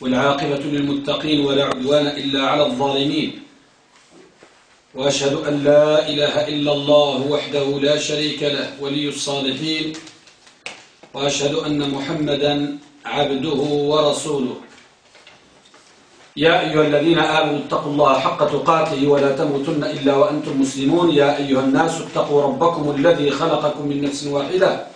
والعاقبة للمتقين ولا عدوان إلا على الظالمين. وأشهد أن لا إله إلا الله وحده لا شريك له ولي الصالحين. وأشهد أن محمدا عبده ورسوله. يا أيها الذين آمنوا اتقوا الله حق تقاته ولا تموتن إلا وأنتم مسلمون. يا أيها الناس اتقوا ربكم الذي خلقكم من نفس واحدة.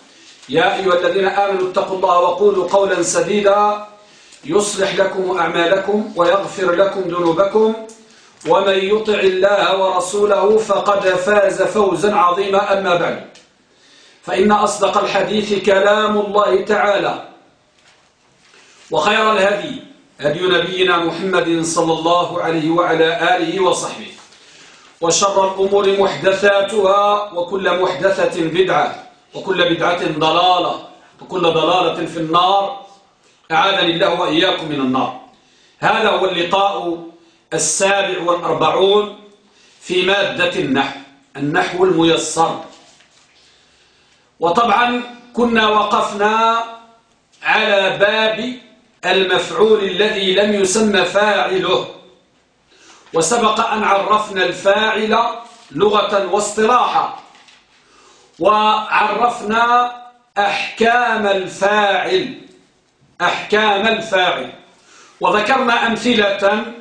يا أيها الذين آمنوا اتقوا الله وقولوا قولا سديدا يصلح لكم أعمالكم ويغفر لكم ذنوبكم ومن يطع الله ورسوله فقد فاز فوزا عظيما. أما بعد فإن أصدق الحديث كلام الله تعالى وخير الهدي هدي نبينا محمد صلى الله عليه وعلى آله وصحبه وشر الأمور محدثاتها وكل محدثة بدعة. وكل بدعة ضلالة وكل ضلالة في النار. أعاذني الله وإياكم من النار. هذا هو اللقاء السابع والأربعون في مادة النحو النحو الميسر. وطبعا كنا وقفنا على باب المفعول الذي لم يسمى فاعله. وسبق أن عرفنا الفاعل لغة واصطلاحا. وعرفنا أحكام الفاعل أحكام الفاعل. وذكرنا أمثلة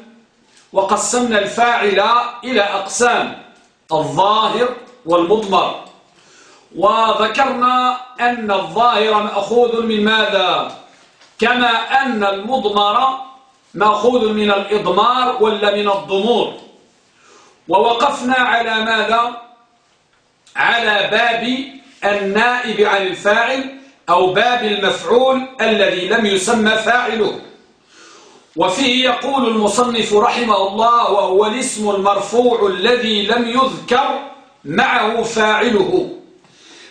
وقسمنا الفاعل إلى أقسام الظاهر والمضمر. وذكرنا أن الظاهر مأخوذ من ماذا؟ كما أن المضمر مأخوذ من الإضمار ولا من الضمور. ووقفنا على ماذا؟ على باب النائب عن الفاعل أو باب المفعول الذي لم يسمى فاعله. وفيه يقول المصنف رحمه الله وهو الاسم المرفوع الذي لم يذكر معه فاعله.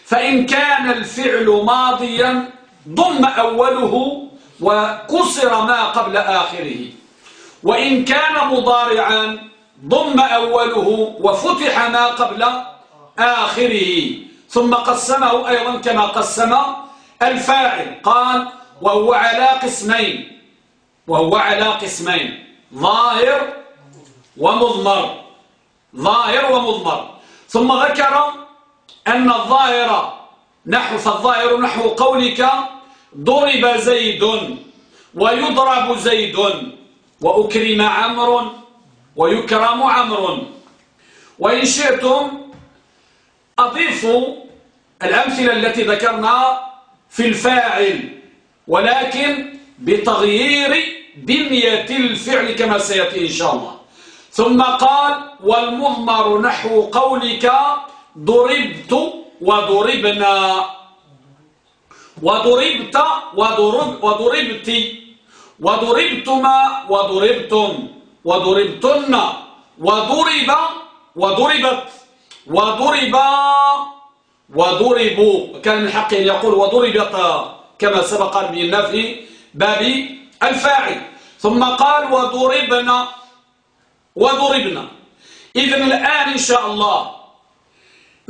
فإن كان الفعل ماضيا ضم أوله وكسر ما قبل آخره. وإن كان مضارعا ضم أوله وفتح ما قبل آخره. ثم قسمه أيضا كما قسم الفاعل. قال وهو على قسمين. وهو على قسمين ظاهر ومضمر. ظاهر ومضمر. ثم ذكر أن الظاهر نحو فالظاهر نحو قولك ضرب زيد ويضرب زيد وأكرم عمرو ويكرم عمرو. وإن شئتم أضيفوا الأمثلة التي ذكرنا في الفاعل ولكن بتغيير بنية الفعل كما سيأتي إن شاء الله. ثم قال والمضمر نحو قولك ضربت وضربنا. وضربت وضرب وضربت. وضربتما وضربتم. وضربتن. وضرب وضربت. وضربا وضربوا كان من حق أن يقول وضربت كما سبق بنا في باب الفاعل. ثم قال وضربنا وضربنا. إذن الآن إن شاء الله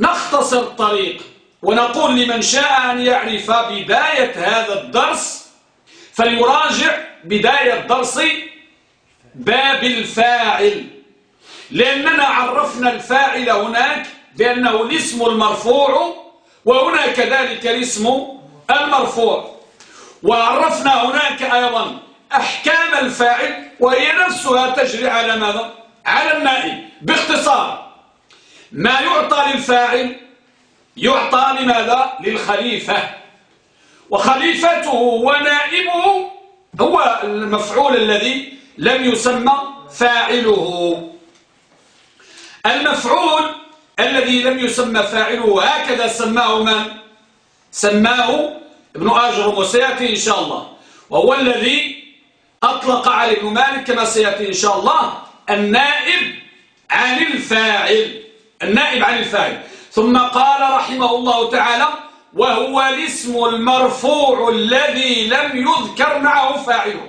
نختصر الطريق ونقول لمن شاء أن يعرف بداية هذا الدرس فليراجع بداية درس باب الفاعل. لأننا عرفنا الفاعل هناك بأنه الاسم المرفوع وهنا كذلك الاسم المرفوع وعرفنا هناك أيضا أحكام الفاعل وهي نفسها تجري على ماذا؟ على النائب باختصار ما يعطى للفاعل يعطى لماذا؟ للخليفة وخليفته ونائبه هو المفعول الذي لم يسمى فاعله المفعول الذي لم يسمى فاعله هكذا سماه من؟ سماه ابن آجر وسيأتي إن شاء الله. وهو الذي أطلق على ابن مالك كما سيأتي إن شاء الله النائب عن الفاعل. النائب عن الفاعل. ثم قال رحمه الله تعالى وهو الاسم المرفوع الذي لم يذكر معه فاعله.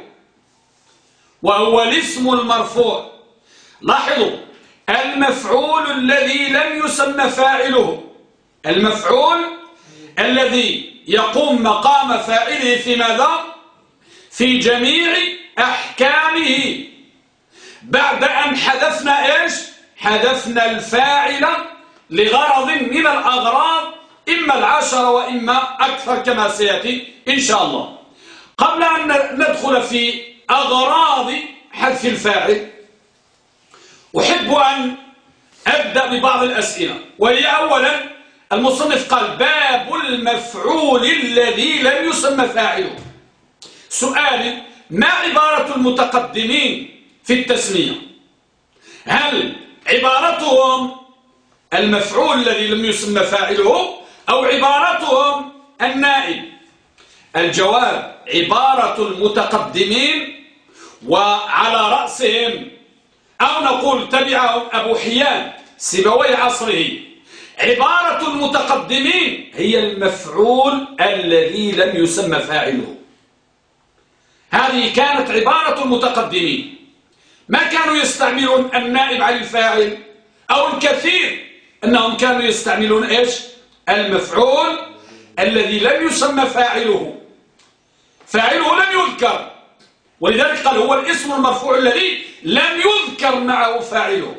وهو الاسم المرفوع. لاحظوا المفعول الذي لم يسمى فاعله. المفعول الذي يقوم مقام فاعله في ماذا؟ في جميع أحكامه. بعد أن حذفنا إيش؟ حذفنا الفاعل لغرض من الأغراض إما العشر وإما أكثر كما سيأتي إن شاء الله. قبل أن ندخل في أغراض حذف الفاعل أحب أن أبدأ ببعض الأسئلة وهي أولا المصنف قال باب المفعول الذي لم يسمى فاعله. سؤال ما عبارة المتقدمين في التسمية؟ هل عبارتهم المفعول الذي لم يسمى فاعله أو عبارتهم النائب؟ الجواب عبارة المتقدمين وعلى رأسهم أو نقول تبعهم أبو حيان سبوي عصره. عبارة المتقدمين هي المفعول الذي لم يسمى فاعله. هذه كانت عبارة المتقدمين. ما كانوا يستعملون النائب عن الفاعل أو الكثير أنهم كانوا يستعملون إيش؟ المفعول الذي لم يسمى فاعله. فاعله لم يذكر. ولذلك قال هو الاسم المرفوع الذي لم يذكر معه فاعله.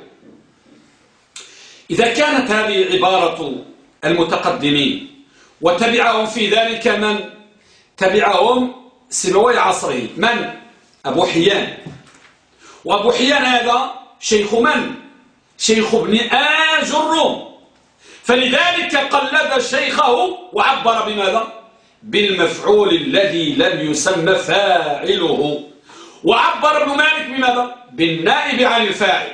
إذا كانت هذه عبارة المتقدمين وتبعهم في ذلك من؟ تبعهم سبوي عصره. من؟ أبو حيان. وأبو حيان هذا شيخ من؟ شيخ ابن آج الروم. فلذلك قلد شيخه وعبر بماذا؟ بالمفعول الذي لم يسمى فاعله. وعبر ابن مالك بماذا بالنائب عن الفاعل.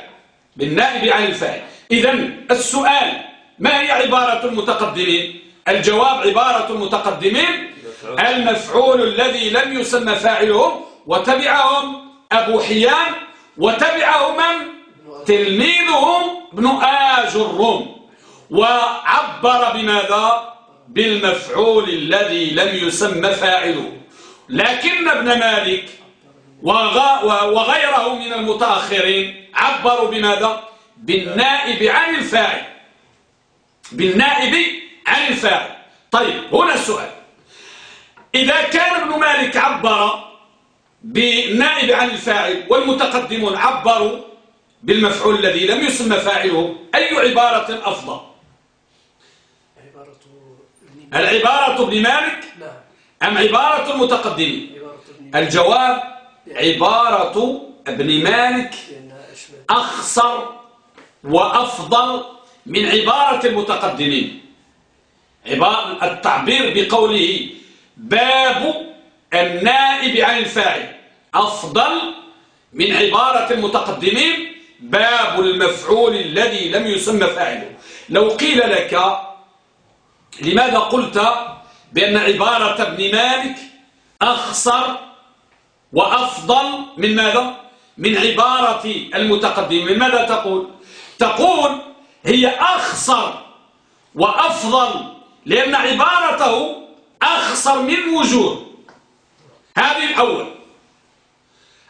بالنائب عن الفاعل. إذا السؤال ما هي عبارة المتقدمين؟ الجواب عبارة المتقدمين. المفعول الذي لم يسمى فاعله وتبعهم أبو حيان وتبعه من؟ تلميذهم ابن آج الروم. وعبر بماذا؟ بالمفعول الذي لم يسمى فاعله. لكن ابن مالك وغيره من المتأخرين عبروا بماذا؟ بالنائب عن الفاعل. بالنائب عن الفاعل. طيب هنا السؤال. إذا كان ابن مالك عبر بالنائب عن الفاعل والمتقدمون عبروا بالمفعول الذي لم يسمى فاعله أي عبارة أفضل؟ العبارة ابن مالك نعم. أم عبارة المتقدمين؟ الجواب عبارة ابن مالك أخصر وأفضل من عبارة المتقدمين. عبارة التعبير بقوله باب النائب عن الفاعل. أفضل من عبارة المتقدمين باب المفعول الذي لم يسمى فاعله. لو قيل لك لماذا قلت بأن عبارة ابن مالك أخصر وأفضل من ماذا؟ من عبارة المتقدم ماذا تقول؟ تقول هي أخصر وأفضل لأن عبارته أخصر من وجوه هذه الأول.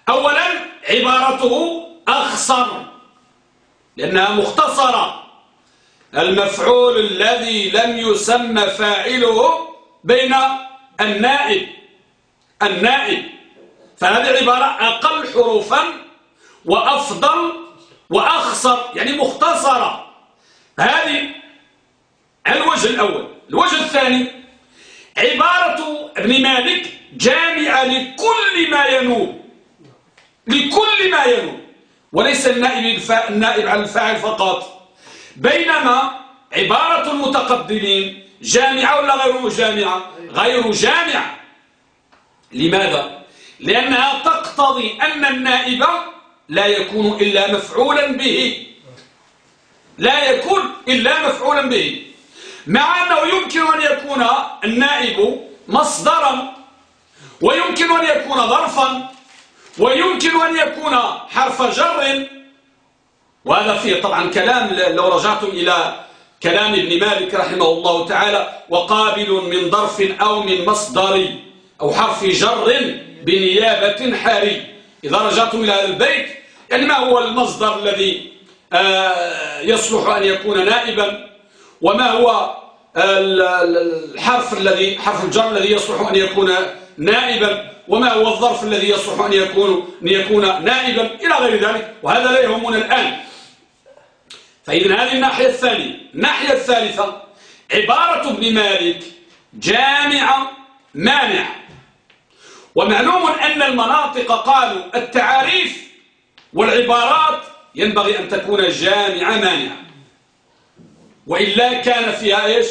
أولا عبارته أخصر لأنها مختصرة. المفعول الذي لم يسمى فاعله بين النائب. النائب. فهذه عبارة أقل حروفا وأفضل وأخصر يعني مختصرة. هذه الوجه الأول. الوجه الثاني عبارة ابن مالك جامعة لكل ما ينوب. لكل ما ينوب. وليس النائب, النائب عن الفاعل فقط. بينما عبارة المتقدمين جامعة ولا غير جامعة؟ غير جامعة. لماذا؟ لأنها تقتضي أن النائب لا يكون إلا مفعولا به. لا يكون إلا مفعولا به. مع أنه يمكن أن يكون النائب مصدرا ويمكن أن يكون ظرفا ويمكن أن يكون حرف جر. وهذا فيه طبعا كلام لو رجعتم إلى كلام ابن مالك رحمه الله تعالى وقابل من ظرف أو من مصدر أو حرف جر. بنيابة حاري إذا رجعتم إلى هذا البيت يعني ما هو المصدر الذي آه، يصلح أن يكون نائبا؟ وما هو الحرف الذي حرف الجر الذي يصلح أن يكون نائبا؟ وما هو الظرف الذي يصلح أن يكون, أن يكون نائبا؟ إلى غير ذلك. وهذا لا يهمنا الآن. فإذا هذه الناحية الثانية. الناحية الثالثة عبارة ابن مالك جامعة مانع. ومعلوم أن المناطق قالوا التعاريف والعبارات ينبغي أن تكون جامعة مانعة. وإلا كان فيها إيش؟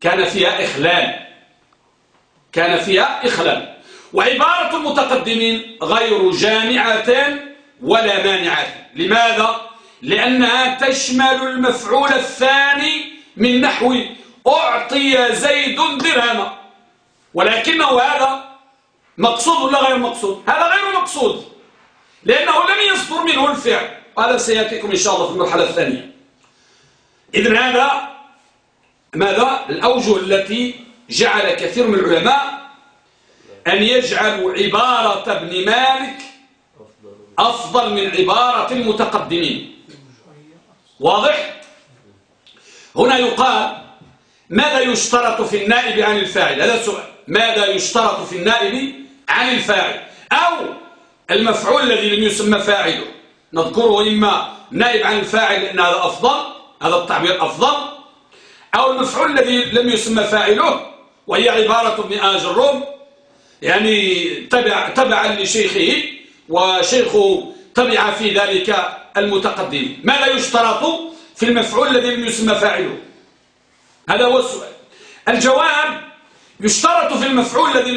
كان فيها إخلال. كان فيها إخلال. وعبارة المتقدمين غير جامعة ولا مانعة. لماذا؟ لأنها تشمل المفعول الثاني من نحو أعطي زيد درهما ولكنه هذا مقصود ولا غير مقصود؟ هذا غير مقصود. لأنه لم يصدر منه الفعل. هذا سيأتيكم إن شاء الله في المرحلة الثانية. إذن هذا ماذا؟ الأوجه التي جعل كثير من العلماء أن يجعلوا عبارة ابن مالك أفضل من عبارة المتقدمين. واضح؟ هنا يقال ماذا يشترط في النائب عن الفاعل؟ هذا السؤال ماذا يشترط في النائب عن الفاعل أو المفعول الذي لم يسمى فاعله. نذكره إما نائب عن الفاعل لأن هذا أفضل هذا التعبير أفضل أو المفعول الذي لم يسمى فاعله وهي عبارة ابن آج الروم يعني تبع تبعا لشيخه وشيخه تبع في ذلك المتقدم. ماذا يشترط في المفعول الذي لم يسمى فاعله؟ هذا هو السؤال. الجواب يشترط في المفعول الذي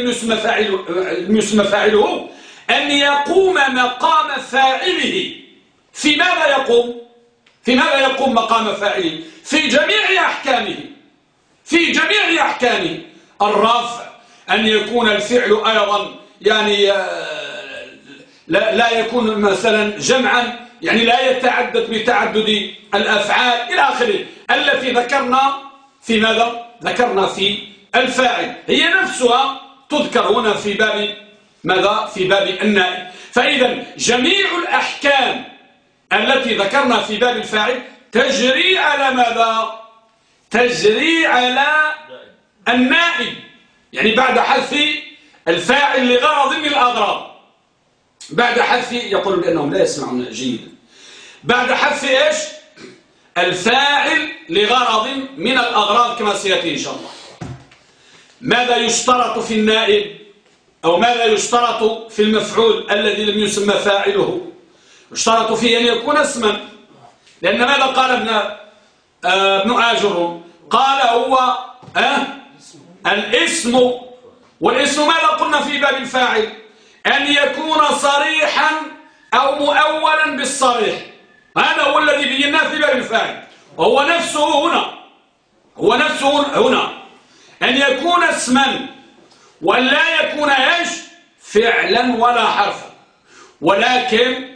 يسمى فاعله أن يقوم مقام فاعله. في ماذا يقوم؟ في ماذا يقوم مقام فاعله؟ في جميع أحكامه. في جميع أحكامه. الرفع أن يكون الفعل أيضا يعني آه، لا, لا يكون مثلا جمعا يعني لا يتعدد بتعدد الأفعال إلى آخره. التي ذكرنا في ماذا؟ ذكرنا في الفاعل. هي نفسها تذكر هنا في باب ماذا؟ في باب النائب. فإذا جميع الأحكام التي ذكرنا في باب الفاعل تجري على ماذا؟ تجري على النائب. يعني بعد حذف الفاعل لغرض من الأغراض بعد حذف يقول بأنهم لا يسمعون جيدا. بعد حذف إيش؟ الفاعل لغرض من الأغراض كما سيأتي إن شاء الله. ماذا يشترط في النائب أو ماذا يشترط في المفعول الذي لم يسمى فاعله؟ يشترط فيه أن يكون اسما. لأن ماذا قال ابن آه، ابن آجر؟ قال هو أه الاسم. والاسم ماذا قلنا في باب الفاعل؟ أن يكون صريحا أو مؤولا بالصريح. هذا هو الذي بيناه في باب الفاعل. وهو نفسه هنا. هو نفسه هنا. أن يكون اسما وأن لا يكون إيش؟ فعلا ولا حرفا. ولكن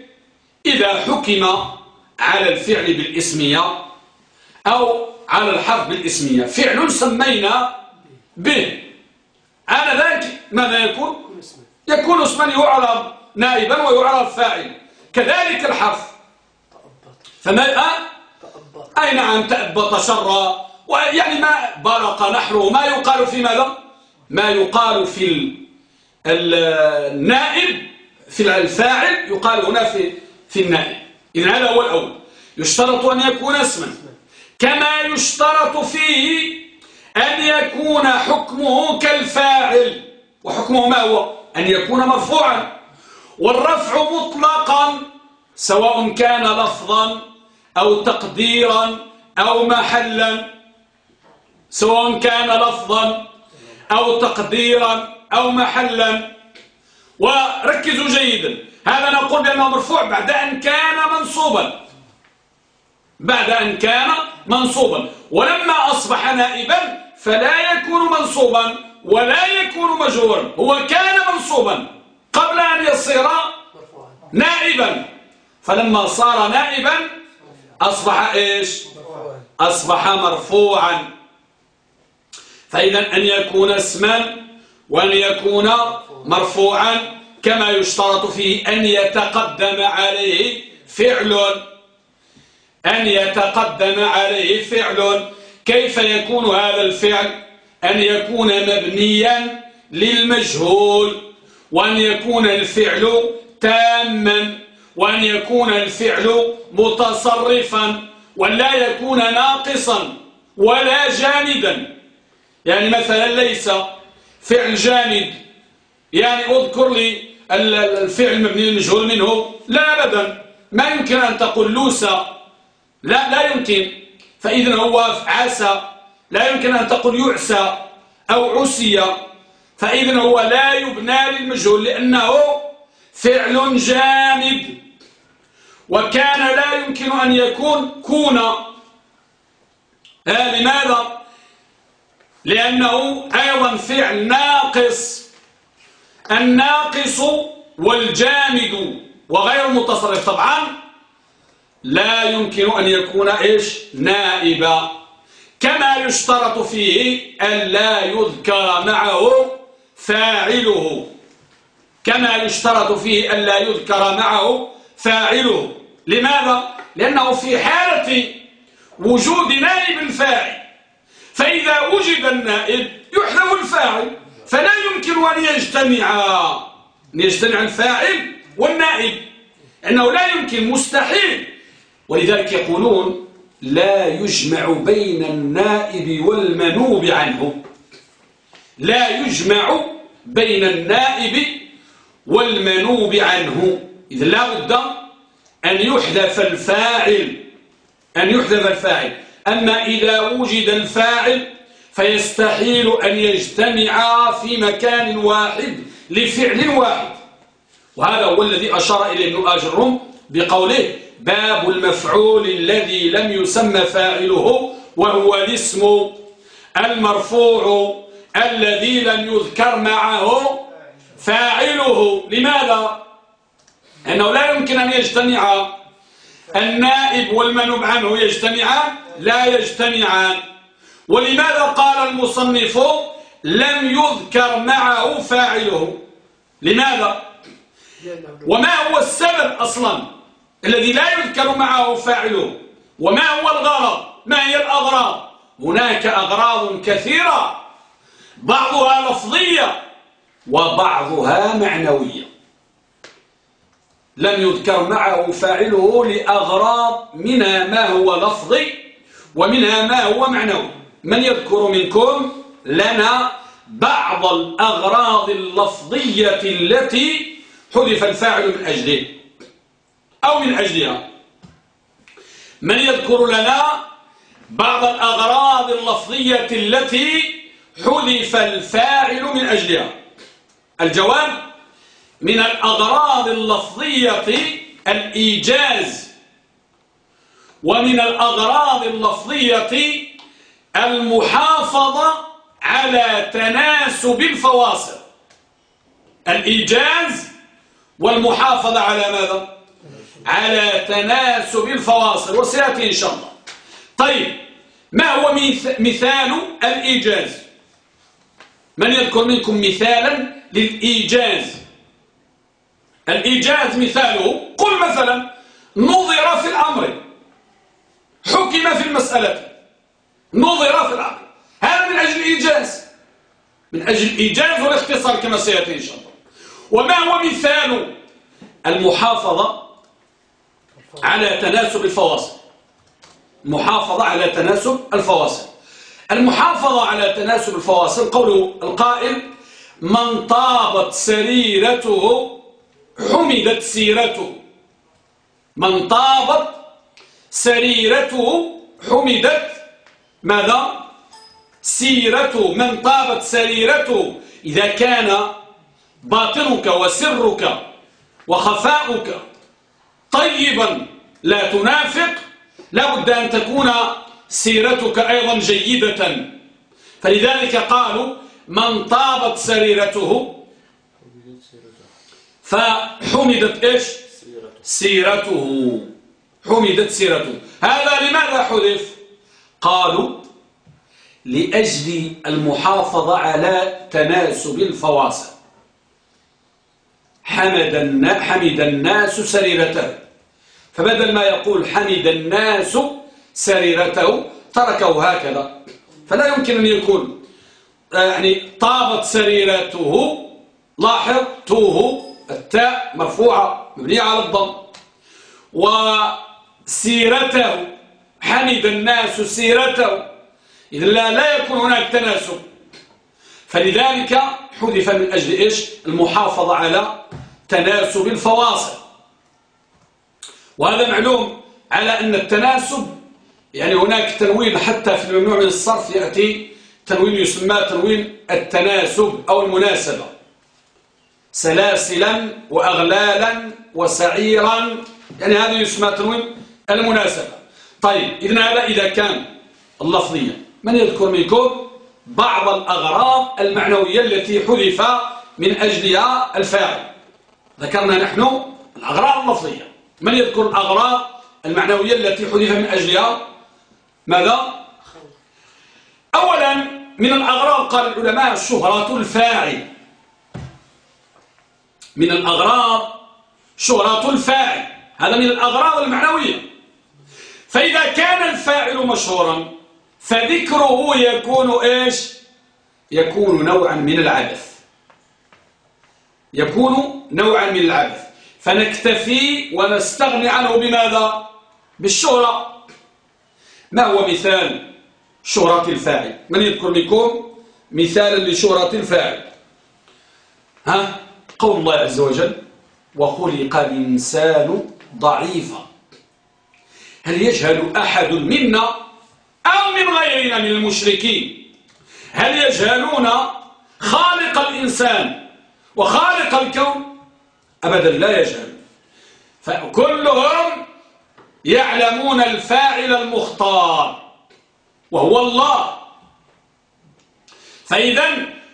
إذا حكم على الفعل بالاسمية أو على الحرف بالاسمية فعل سمينا به. أنا ذلك ماذا يكون؟ يكون اسما يعرب نائبا ويعرب فاعل كذلك الحرف. فما آه؟ أي نعم تأبط شرا؟ ويعني ما برق نحره ما يقال في ماذا؟ ما يقال في النائب في الفاعل يقال هنا في في النائب. إذن هذا هو الأول. يشترط أن يكون اسما. كما يشترط فيه أن يكون حكمه كالفاعل. وحكمه ما هو؟ أن يكون مرفوعا. والرفع مطلقا سواء كان لفظا أو تقديرا أو محلا. سواء كان لفظا أو تقديرا أو محلا. وركزوا جيدا. هذا نقول بأنه مرفوع بعد أن كان منصوبا. بعد أن كان منصوبا. ولما أصبح نائبا فلا يكون منصوبا ولا يكون مجهورا هو كان منصوبا قبل أن يصير نائبا. فلما صار نائبا أصبح إيش؟ أصبح مرفوعا. فإذا أن يكون اسما وأن يكون مرفوعا كما يشترط فيه أن يتقدم عليه فعل. أن يتقدم عليه فعل. كيف يكون هذا الفعل؟ أن يكون مبنيا للمجهول. وأن يكون الفعل تاما. وأن يكون الفعل متصرفا. ولا يكون ناقصا ولا جامدا يعني مثلا ليس فعل جامد. يعني اذكر لي الفعل مبني للمجهول منه. لا أبدا. ما يمكن أن تقول لوسى لا لا يمكن. فإذا هو عسى لا يمكن أن تقول يعسى أو عسي. فإذا هو لا يبنى للمجهول لأنه فعل جامد. وكان لا يمكن أن يكون كون. لماذا؟ لأنه أيضا فعل ناقص. الناقص والجامد وغير المتصرف طبعا لا يمكن أن يكون إيش؟ نائبا. كما يشترط فيه أن لا يذكر معه فاعله. كما يشترط فيه أن لا يذكر معه فاعله. لماذا؟ لأنه في حالة وجود نائب الفاعل فإذا وجد النائب يحذف الفاعل فلا يمكن أن يجتمع. أن يجتمع الفاعل والنائب. أنه لا يمكن مستحيل. ولذلك يقولون لا يجمع بين النائب والمنوب عنه. لا يجمع بين النائب والمنوب عنه. إذا لا بد أن يحذف الفاعل. أن يحذف الفاعل. أما إذا وجد الفاعل فيستحيل أن يجتمع في مكان واحد لفعل واحد. وهذا هو الذي أشار إليه ابن آجرم بقوله باب المفعول الذي لم يسمى فاعله وهو الاسم المرفوع الذي لم يذكر معه فاعله. لماذا؟ أنه لا يمكن أن يجتمع. النائب والمنوب عنه يجتمعان. لا يجتمعان. ولماذا قال المصنف لم يذكر معه فاعله؟ لماذا؟ وما هو السبب أصلا الذي لا يذكر معه فاعله؟ وما هو الغرض؟ ما هي الأغراض؟ هناك أغراض كثيرة بعضها لفظية وبعضها معنوية. لم يذكر معه فاعله لأغراض منها ما هو لفظي. ومنها ما هو معنوي. من يذكر منكم لنا بعض الأغراض اللفظية التي حذف الفاعل من أجله. أو من أجلها. من يذكر لنا بعض الأغراض اللفظية التي حذف الفاعل من أجلها. الجواب من الأغراض اللفظية الإيجاز ومن الأغراض اللفظية المحافظة على تناسب الفواصل. الإيجاز والمحافظة على ماذا؟ على تناسب الفواصل وسيأتي إن شاء الله. طيب ما هو مثال الإيجاز؟ من يذكر منكم مثالا للإيجاز؟ الإيجاز مثاله قل مثلا نظر في الأمر. حكم في المسألة. نظر في الأمر هذا من أجل الإيجاز. من أجل الإيجاز والاختصار كما سيأتي إن شاء الله. وما هو مثال المحافظة على تناسب الفواصل؟ محافظة على تناسب الفواصل. المحافظة على تناسب الفواصل قوله القائل من طابت سريرته حمدت سيرته. من طابت سريرته حمدت. ماذا؟ سيرته من طابت سريرته. إذا كان باطنك وسرك وخفاؤك طيبا لا تنافق لابد أن تكون سيرتك أيضا جيدة. فلذلك قالوا من طابت سريرته فحمدت إيش؟ سيرته. حمدت سيرته. هذا لماذا حذف قالوا لأجل المحافظة على تناسب الفواصل. حمد حمد الناس سريرته. فبدل ما يقول حمد الناس سريرته تركه هكذا. فلا يمكن أن يكون آه، يعني طابت سريرته لاحظ توه التاء مرفوعة مبنية على الضم. وسيرته حمد الناس سيرته. إذا لا, لا يكون هناك تناسب. فلذلك حذف من أجل إيش؟ المحافظة على تناسب الفواصل. وهذا معلوم على أن التناسب يعني هناك تنوين حتى في الممنوع من الصرف يأتي تنوين يسمى تنوين التناسب أو المناسبة. سلاسلا وأغلالا وسعيرا. يعني هذا يسمى تنوين المناسبة. طيب إذن هذا إذا كان اللفظية. من يذكر منكم؟ بعض الأغراض المعنوية التي حذف من أجلها الفاعل. ذكرنا نحن الأغراض اللفظية. من يذكر الأغراض المعنوية التي حذف من أجلها؟ ماذا؟ أولا من الأغراض قال العلماء شهرة الفاعل. من الأغراض شهرة الفاعل. هذا من الأغراض المعنوية. فإذا كان الفاعل مشهورا فذكره يكون إيش؟ يكون نوعا من العبث. يكون نوعا من العبث. فنكتفي ونستغني عنه بماذا؟ بالشهرة. ما هو مثال شهرة الفاعل؟ من يذكر منكم مثالا لشهرة الفاعل؟ ها؟ قول الله عز وجل وخلق الإنسان ضعيفا. هل يجهل أحد منا أو من غيرنا من المشركين؟ هل يجهلون خالق الإنسان وخالق الكون؟ أبدا لا يجهل. فكلهم يعلمون الفاعل المختار وهو الله. فإذا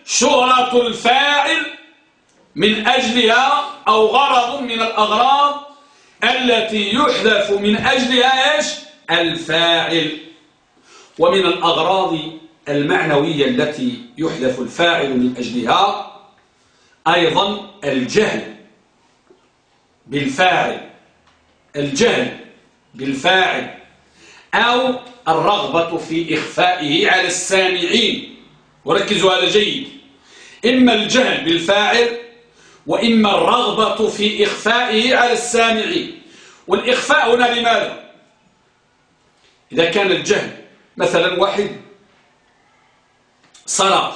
شهرة الفاعل من أجلها أو غرض من الأغراض التي يحذف من أجلها إيش؟ الفاعل. ومن الأغراض المعنوية التي يحذف الفاعل من أجلها أيضا الجهل بالفاعل. الجهل بالفاعل. أو الرغبة في إخفائه على السامعين. وركزوا هذا جيد. إما الجهل بالفاعل وإما الرغبة في إخفائه على السامعين والإخفاء هنا لماذا؟ إذا كان الجهل مثلا واحد صلاة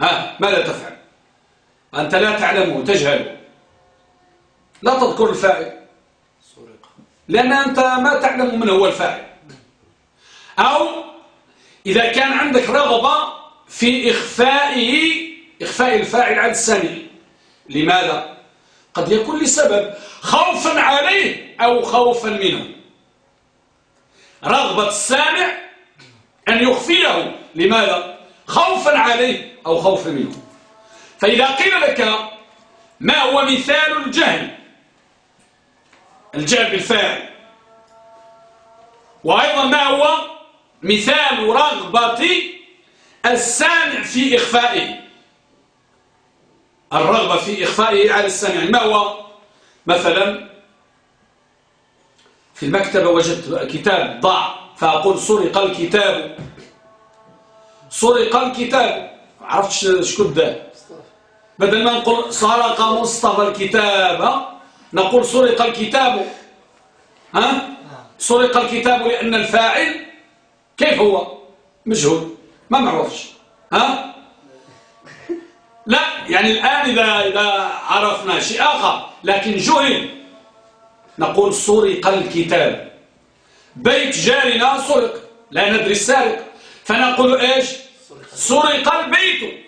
ها ماذا تفعل؟ أنت لا تعلمه تجهل. لا تذكر الفاعل. لأن أنت ما تعلم من هو الفاعل. أو إذا كان عندك رغبة في إخفائه إخفاء الفاعل عن السامعين لماذا؟ قد يكون لسبب خوفا عليه أو خوفا منه رغبة السامع أن يخفيه لماذا؟ خوفا عليه أو خوفا منه فإذا قيل لك ما هو مثال الجهل الجهل بالفاعل وأيضا ما هو مثال رغبة السامع في إخفائه الرغبة في إخفائه على السامع ما هو؟ مثلا في المكتبة وجدت كتاب ضاع فأقول سرق الكتاب. سرق الكتاب. عرفتش شكون ده. بدل ما نقول سرق مصطفى الكتاب نقول سرق الكتاب. ها؟ سرق الكتاب لأن الفاعل كيف هو؟ مجهول. ما معروفش ها؟ لا يعني الآن إذا, إذا عرفنا شيء آخر لكن جهل. نقول سرق الكتاب. بيت جارنا سرق لا ندري السارق. فنقول إيش؟ سرق البيت.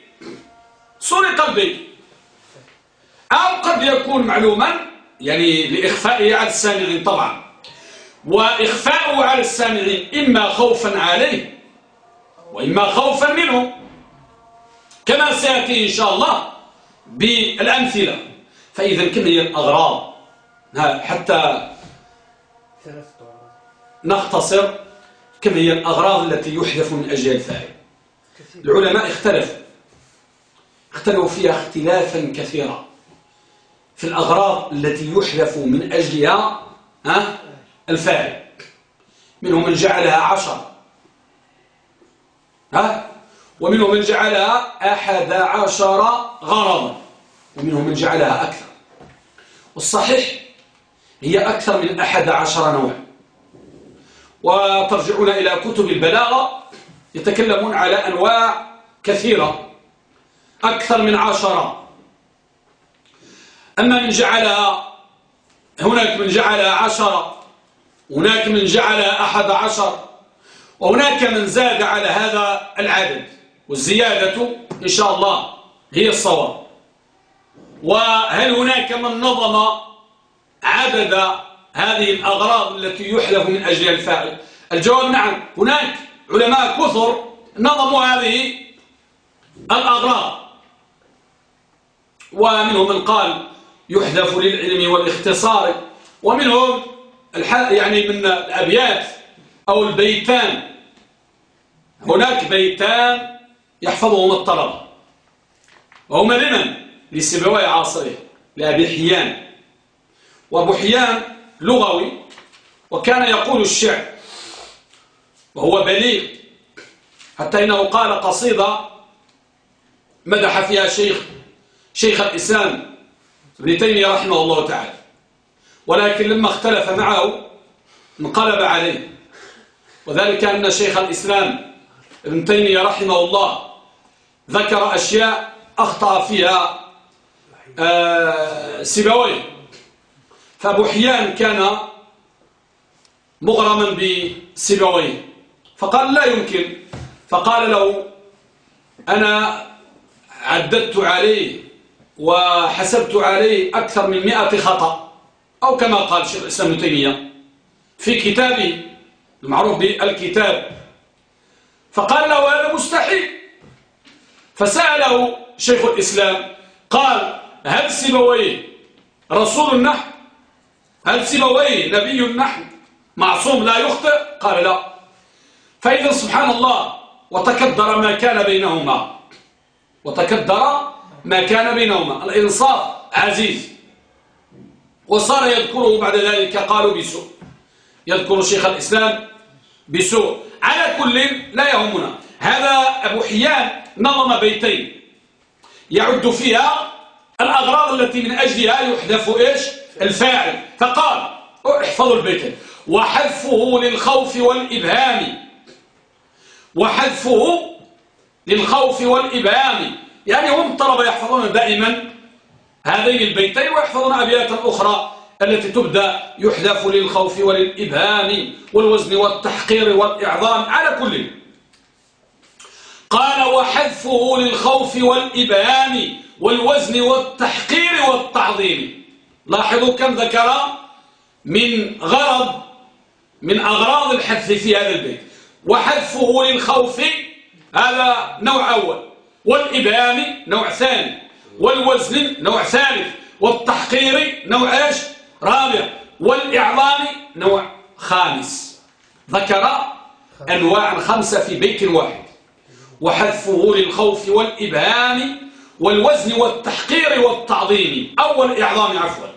سرق البيت. أو قد يكون معلوما يعني لإخفائه على السامعين طبعا. وإخفاؤه على السامعين إما خوفا عليه وإما خوفا منه. كما سيأتي إن شاء الله بالأمثلة. فإذا كم هي الأغراض؟ حتى نختصر كم هي الأغراض التي يحذف من أجل الفاعل. العلماء اختلفوا اختلفوا فيها اختلافا كثيرا. في الأغراض التي يحذف من أجلها ها الفاعل. منهم من جعلها عشر. ها؟ ومنهم من جعلها أحد عشر غرضا. ومنهم من جعلها أكثر. والصحيح هي أكثر من أحد عشر نوع. وترجعون إلى كتب البلاغة يتكلمون على أنواع كثيرة. أكثر من عشرة أما من جعلها هناك من جعلها عشرة هناك من جعلها أحد عشر وهناك من زاد على هذا العدد. والزيادة إن شاء الله هي الصواب. وهل هناك من نظم عدد هذه الأغراض التي يحلف من أجلها الفاعل؟ الجواب نعم هناك علماء كثر نظموا هذه الأغراض. ومنهم من قال يحذف للعلم والاختصار ومنهم يعني من الأبيات أو البيتان. هناك بيتان يحفظهم الطلبة وهما لمن؟ لسبوي عاصره لأبي حيان. وأبو حيان لغوي وكان يقول الشعر وهو بليغ حتى إنه قال قصيدة مدح فيها شيخ شيخ الإسلام ابن تيمية رحمه الله تعالى. ولكن لما اختلف معه انقلب عليه. وذلك أن شيخ الإسلام ابن تيمية رحمه الله ذكر أشياء أخطأ فيها آه سيبويه. فأبو حيان كان مغرما بسيبويه. فقال لا يمكن. فقال له أنا عددت عليه وحسبت عليه أكثر من مئة خطأ. أو كما قال شيخ الإسلام ابن تيمية في كتابه المعروف بالكتاب. فقال له هذا مستحيل. فسأله شيخ الإسلام قال هل سيبويه رسول النحو هل سيبويه نبي النحو معصوم لا يخطئ؟ قال لا. فإذا سبحان الله وتكدر ما كان بينهما. وتكدر ما كان بينهما. الإنصاف عزيز. وصار يذكره بعد ذلك قالوا بسوء. يذكر شيخ الإسلام بسوء. على كل لا يهمنا. هذا أبو حيان نظم بيتين يعد فيها الأغراض التي من أجلها يحذف إيش؟ الفاعل. فقال احفظوا البيتين وحذفه للخوف والإبهام. وحذفه للخوف والإبهام. يعني هم طلبة يحفظون دائما هذين البيتين ويحفظون أبياتا أخرى التي تبدأ يحذف للخوف وللإبهام والوزن والتحقير والإعظام على كل. قال وحذفه للخوف والإبهام والوزن والتحقير والتعظيم. لاحظوا كم ذكر من غرض من أغراض الحذف في هذا البيت. وحذفه للخوف هذا نوع أول. والإبهام نوع ثاني. والوزن نوع ثالث. والتحقير نوع إيش؟ رابع. والإعظام نوع خامس. ذكر أنواع خمسة في بيت واحد. وحذفه للخوف والإبهام والوزن والتحقير والتعظيم. أو الإعظام عفوا.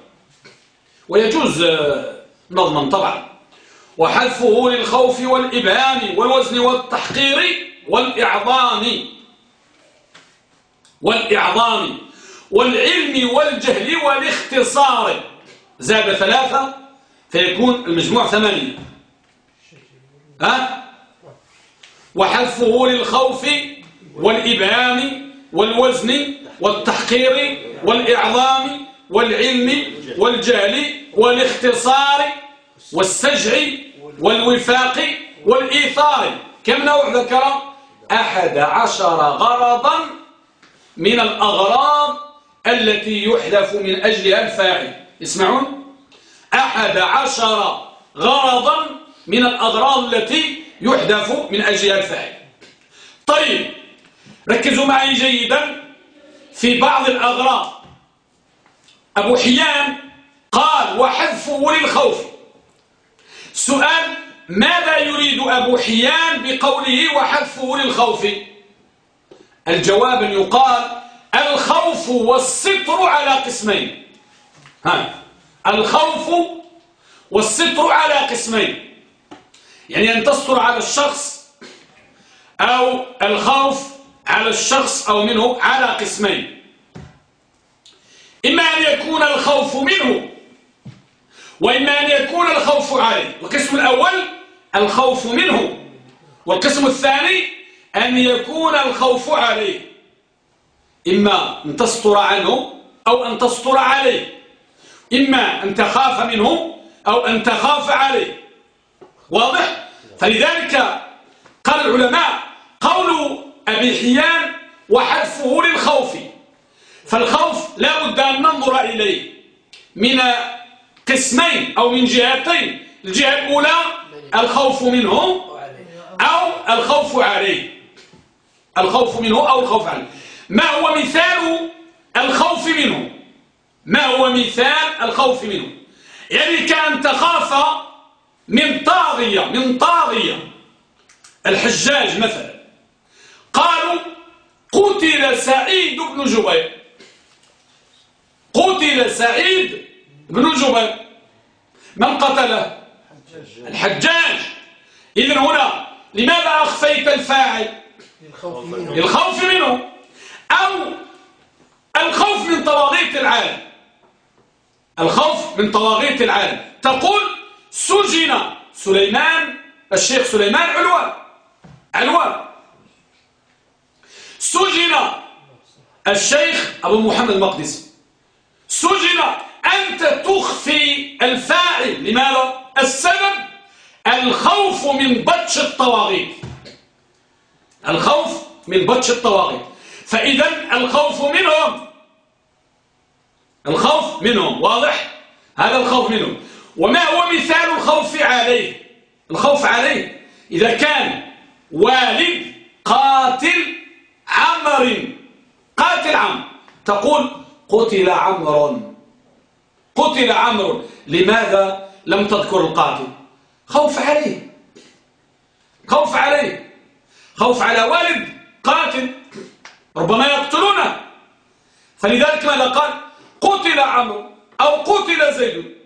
ويجوز آه، نظما طبعا. وحذفه للخوف والإبهام والوزن والتحقير والإعظام. والإعظام. والعلم والجهل والاختصار. زاد ثلاثة فيكون المجموع ثمانية. ها؟ وحذفه للخوف والإبهام والوزن والتحقير والإعظام والعلم والجهل والاختصار والسجع والوفاق والإيثار. كم نوع ذكر؟ أحد عشر غرضا من الأغراض التي يحذف من أجلها الفاعل اسمعون أحد عشر غرضا من الأغراض التي يحذف من أجلها الفاعل طيب ركزوا معي جيدا في بعض الأغراض. أبو حيان قال وحذفه للخوف سؤال ماذا يريد أبو حيان بقوله وحذفه للخوف الجواب يقال الخوف والستر على قسمين. ها الخوف والستر على قسمين. يعني أن تستر على الشخص أو الخوف على الشخص أو منه على قسمين. إما أن يكون الخوف منه وإما أن يكون الخوف عليه. القسم الأول الخوف منه والقسم الثاني أن يكون الخوف عليه. إما أن تستر عنه أو أن تستر عليه. إما أن تخاف منه أو أن تخاف عليه. واضح؟ فلذلك قال العلماء قول أبي حيان وحذفه للخوف. فالخوف لا بد أن ننظر إليه من قسمين أو من جهتين. الجهة الأولى الخوف منه أو الخوف عليه. الخوف منه أو الخوف عليه. ما هو مثال الخوف منه؟ ما هو مثال الخوف منه؟ يعني كأن تخاف من طاغية من طاغية. الحجاج مثلا. قالوا قتل سعيد بن جبير. قتل سعيد بن جبير. من قتله؟ الحجاج. إذن هنا لماذا أخفيت الفاعل؟ للخوف منه. أو الخوف من طواغيت العالم. الخوف من طواغيت العالم. تقول سجن سليمان الشيخ سليمان علوان. علوان. سجن الشيخ أبو محمد المقدسي. سجن أنت تخفي الفاعل. لماذا؟ السبب الخوف من بطش الطواغيت. الخوف من بطش الطواغيت. فإذا الخوف منهم. الخوف منهم واضح؟ هذا الخوف منهم. وما هو مثال الخوف عليه؟ الخوف عليه إذا كان والد قاتل عمر. قاتل عمر. تقول قتل عمر. قتل عمر. لماذا لم تذكر القاتل؟ خوف عليه. خوف عليه. خوف على والد قاتل. ربما يقتلونه. فلذلك ماذا قال؟ قتل عمرو أو قتل زيد.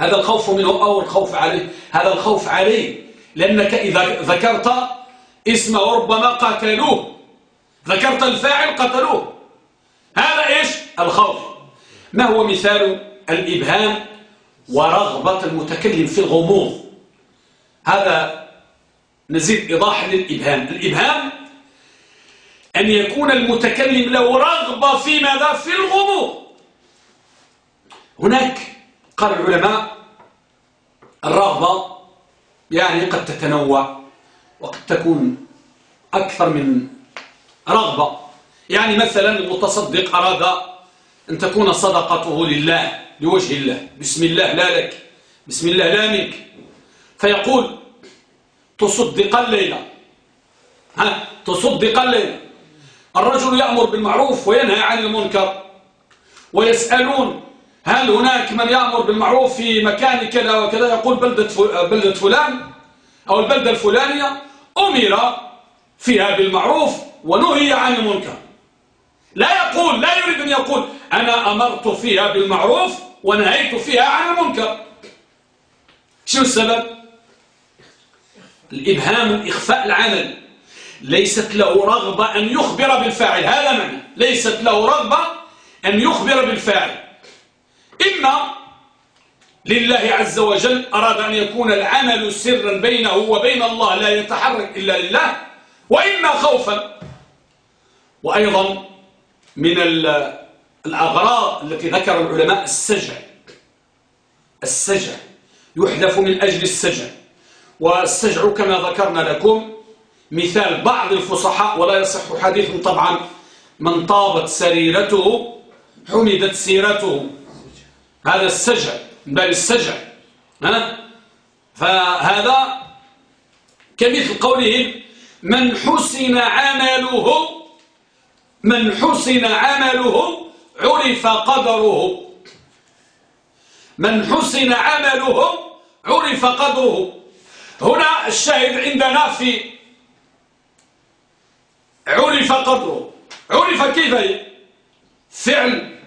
هذا الخوف منه أو الخوف عليه. هذا الخوف عليه. لأنك إذا ذكرت اسمه ربما قتلوه. ذكرت الفاعل قتلوه. هذا إيش؟ الخوف. ما هو مثال الإبهام ورغبة المتكلم في الغموض؟ هذا نزيد إيضاح للإبهام. الإبهام أن يكون المتكلم له رغبة في ماذا؟ في الغموض. هناك قال العلماء الرغبة يعني قد تتنوع وقد تكون أكثر من رغبة. يعني مثلا المتصدق أراد أن تكون صدقته لله لوجه الله. بسم الله لا لك. بسم الله لا منك. فيقول تصدق الليلة ها؟ تصدق الليلة الرجل يأمر بالمعروف وينهى عن المنكر. ويسألون هل هناك من يأمر بالمعروف في مكان كذا وكذا؟ يقول بلدة, بلدة فلان أو البلدة الفلانية أمر فيها بالمعروف ونهي عن المنكر. لا يقول لا يريد أن يقول أنا أمرت فيها بالمعروف ونهيت فيها عن المنكر. شو السبب؟ الإبهام الإخفاء العمل. ليست له رغبة أن يخبر بالفاعل. هذا معنى. ليست له رغبة أن يخبر بالفاعل. إما لله عز وجل أراد أن يكون العمل سرا بينه وبين الله لا يتحرك إلا لله وإما خوفا وأيضا من الأغراض التي ذكر العلماء السجع. السجع يحدث من أجل السجع. والسجع كما ذكرنا لكم مثال بعض الفصحاء ولا يصح حديث طبعا من طابت سريرته حمدت سيرته. هذا السجع من باب السجع. ها؟ فهذا كمثل قولهم من حسن عمله من حسن عمله عرف قدره. من حسن عمله عرف قدره. هنا الشاهد عندنا في عرف قدره. عرف كيف؟ فعل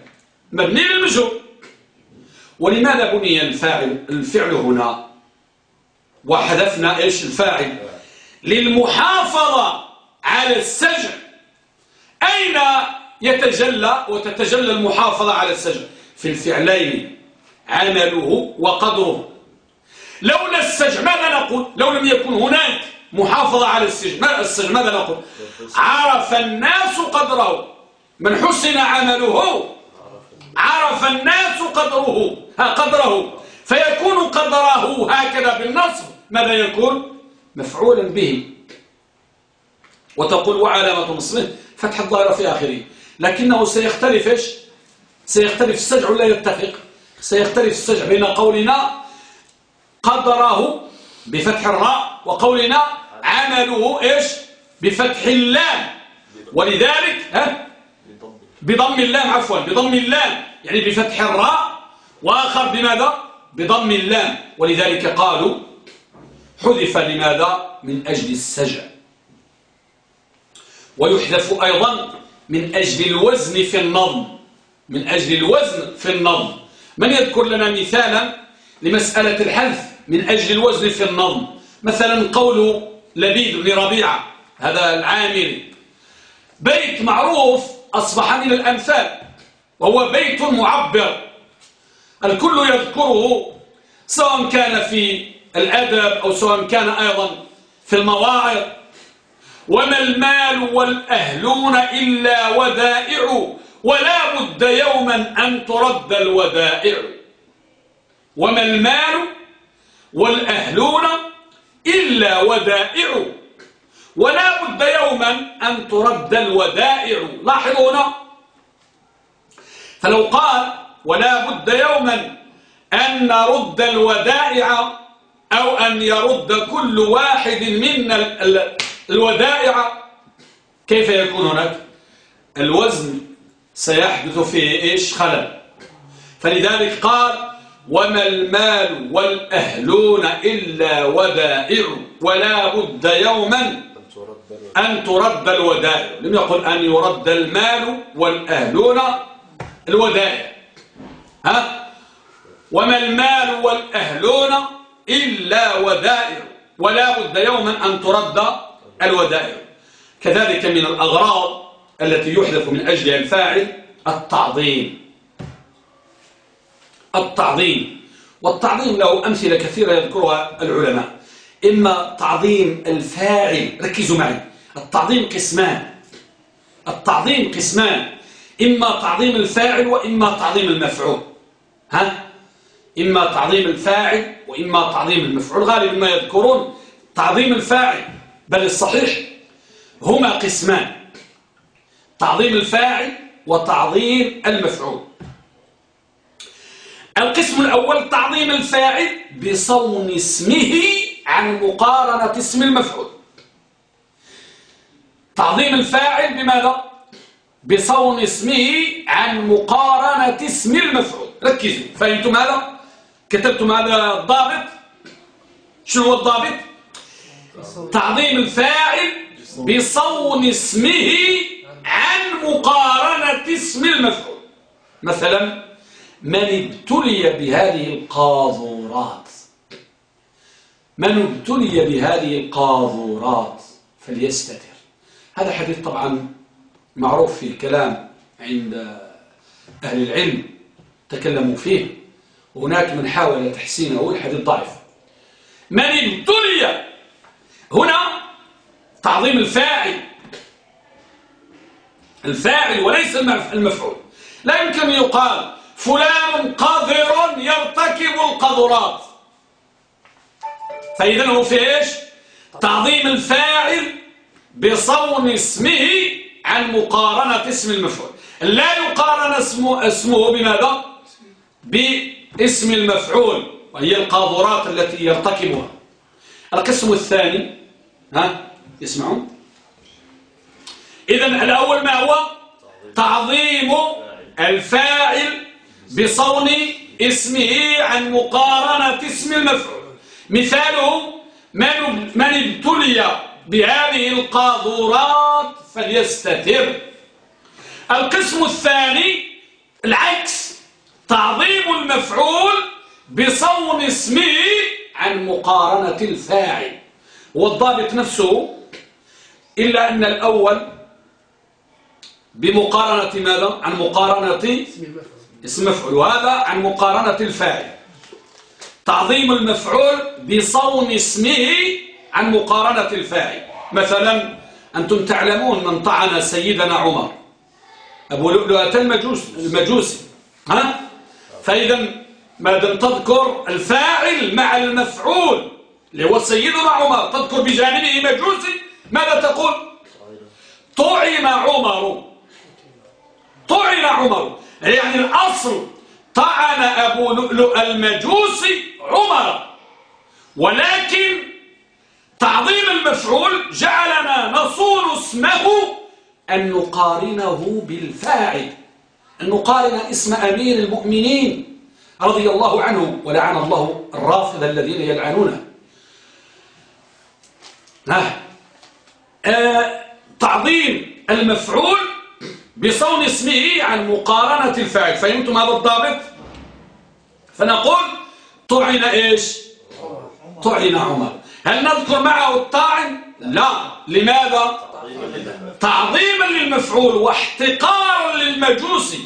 مبني للمجهول ولماذا بني الفاعل الفعل هنا؟ وحذفنا إيش الفاعل؟ للمحافظة على السجع. أين يتجلى وتتجلى المحافظة على السجع؟ في الفعلين عمله وقدره. لولا السجع ماذا نقول؟ لو لم يكن هناك محافظة على السجع ماذا نقول؟ عرف الناس قدره. من حسن عمله عرف الناس قدره ها قدره. فيكون قدره هكذا بالنصب. ماذا يكون؟ مفعولا به. وتقول وعلامة نصبه فتح الظاهرة في آخره. لكنه سيختلف إيش؟ سيختلف السجع ولا يتفق؟ سيختلف السجع بين قولنا قدره بفتح الراء وقولنا عمله إيش؟ بفتح اللام. ولذلك ها؟ بضم اللام عفوا بضم اللام يعني بفتح الراء وآخر بماذا؟ بضم اللام. ولذلك قالوا حذف لماذا؟ من أجل السجع. ويحذف أيضا من أجل الوزن في النظم. من أجل الوزن في النظم. من يذكر لنا مثالا لمسألة الحذف من أجل الوزن في النظم؟ مثلا قول لبيد بن ربيعة هذا العامري بيت معروف أصبح من الأمثال وهو بيت معبر. الكل يذكره سواء كان في الأدب أو سواء كان أيضا في المواعظ. وما المال والأهلون إلا ودائع ولا بد يوما أن ترد الودائع. وما المال والأهلون إلا ودائع. ولا بد يوما أن ترد الودائع. لاحظوا هنا فلو قال ولا بد يوما أن نرد الودائع أو أن يرد كل واحد منا الودائع كيف يكون هناك؟ الوزن سيحدث فيه إيش؟ خلل. فلذلك قال وما المال والأهلون إلا ودائع ولا بد يوما أن ترد الودائع. لم يقل أن يرد المال والأهلون الودائع. ها؟ وما المال والأهلون إلا ودائع. ولا بد يوما أن ترد الودائع. كذلك من الأغراض التي يحدث من أجلها الفاعل التعظيم. التعظيم. والتعظيم له أمثلة كثيرة يذكرها العلماء. إما تعظيم الفاعل ركزوا معي. التعظيم قسمان. التعظيم قسمان. إما تعظيم الفاعل وإما تعظيم المفعول. ها؟ إما تعظيم الفاعل وإما تعظيم المفعول. غالبا ما يذكرون تعظيم الفاعل بل الصحيح هما قسمان. تعظيم الفاعل وتعظيم المفعول. القسم الأول تعظيم الفاعل بصون اسمه عن مقارنة اسم المفعول تعظيم الفاعل بماذا؟ بصون اسمه عن مقارنة اسم المفعول ركزوا فهمتم هذا؟ كتبتم هذا الضابط شنو هو الضابط؟ تعظيم الفاعل بصون اسمه عن مقارنة اسم المفعول مثلا من ابتلي بهذه القاذورات من ابتلي بهذه القاذورات فليستتر. هذا حديث طبعا معروف في الكلام عند أهل العلم تكلموا فيه. هناك من حاول تحسينه الحديث ضعيف. من ابتلي هنا تعظيم الفاعل. الفاعل وليس المفعول. لا يمكن يقال فلان قذر يرتكب القذرات فإذا هو في إيش؟ تعظيم الفاعل بصون اسمه عن مقارنة اسم المفعول. لا يقارن اسمه, اسمه بماذا؟ باسم المفعول وهي القاذورات التي يرتكبها. القسم الثاني ها؟ يسمعون إذا الأول ما هو؟ تعظيم الفاعل بصون اسمه عن مقارنة اسم المفعول. مثاله من من ابتلي بهذه القاذورات فليستتر. القسم الثاني العكس تعظيم المفعول بصون اسمه عن مقارنة الفاعل. والضابط نفسه إلا أن الأول بمقارنة ماذا؟ عن مقارنة اسم مفعول. وهذا عن مقارنة الفاعل. تعظيم المفعول بصون اسمه عن مقارنة الفاعل. مثلا أنتم تعلمون من طعن سيدنا عمر. أبو لؤلؤة المجوس المجوسي. ها؟ فإذا ما دام تذكر الفاعل مع المفعول اللي هو سيدنا عمر. تذكر بجانبه مجوسي. ماذا تقول؟ طعن عمر. طعن عمر. يعني الأصل طعن أبو لؤلؤ المجوسي عمر. ولكن تعظيم المفعول جعلنا نصون اسمه أن نقارنه بالفاعل أن نقارن اسم أمير المؤمنين رضي الله عنه ولعن الله الرافض الذين يلعنونه. آه تعظيم المفعول بصون اسمه عن مقارنة الفاعل. فهمتم هذا الضابط؟ فنقول طعن إيش؟ طعن عمر. هل نذكر معه الطاعن؟ لا. لماذا؟ تعظيما للمفعول واحتقارا للمجوسي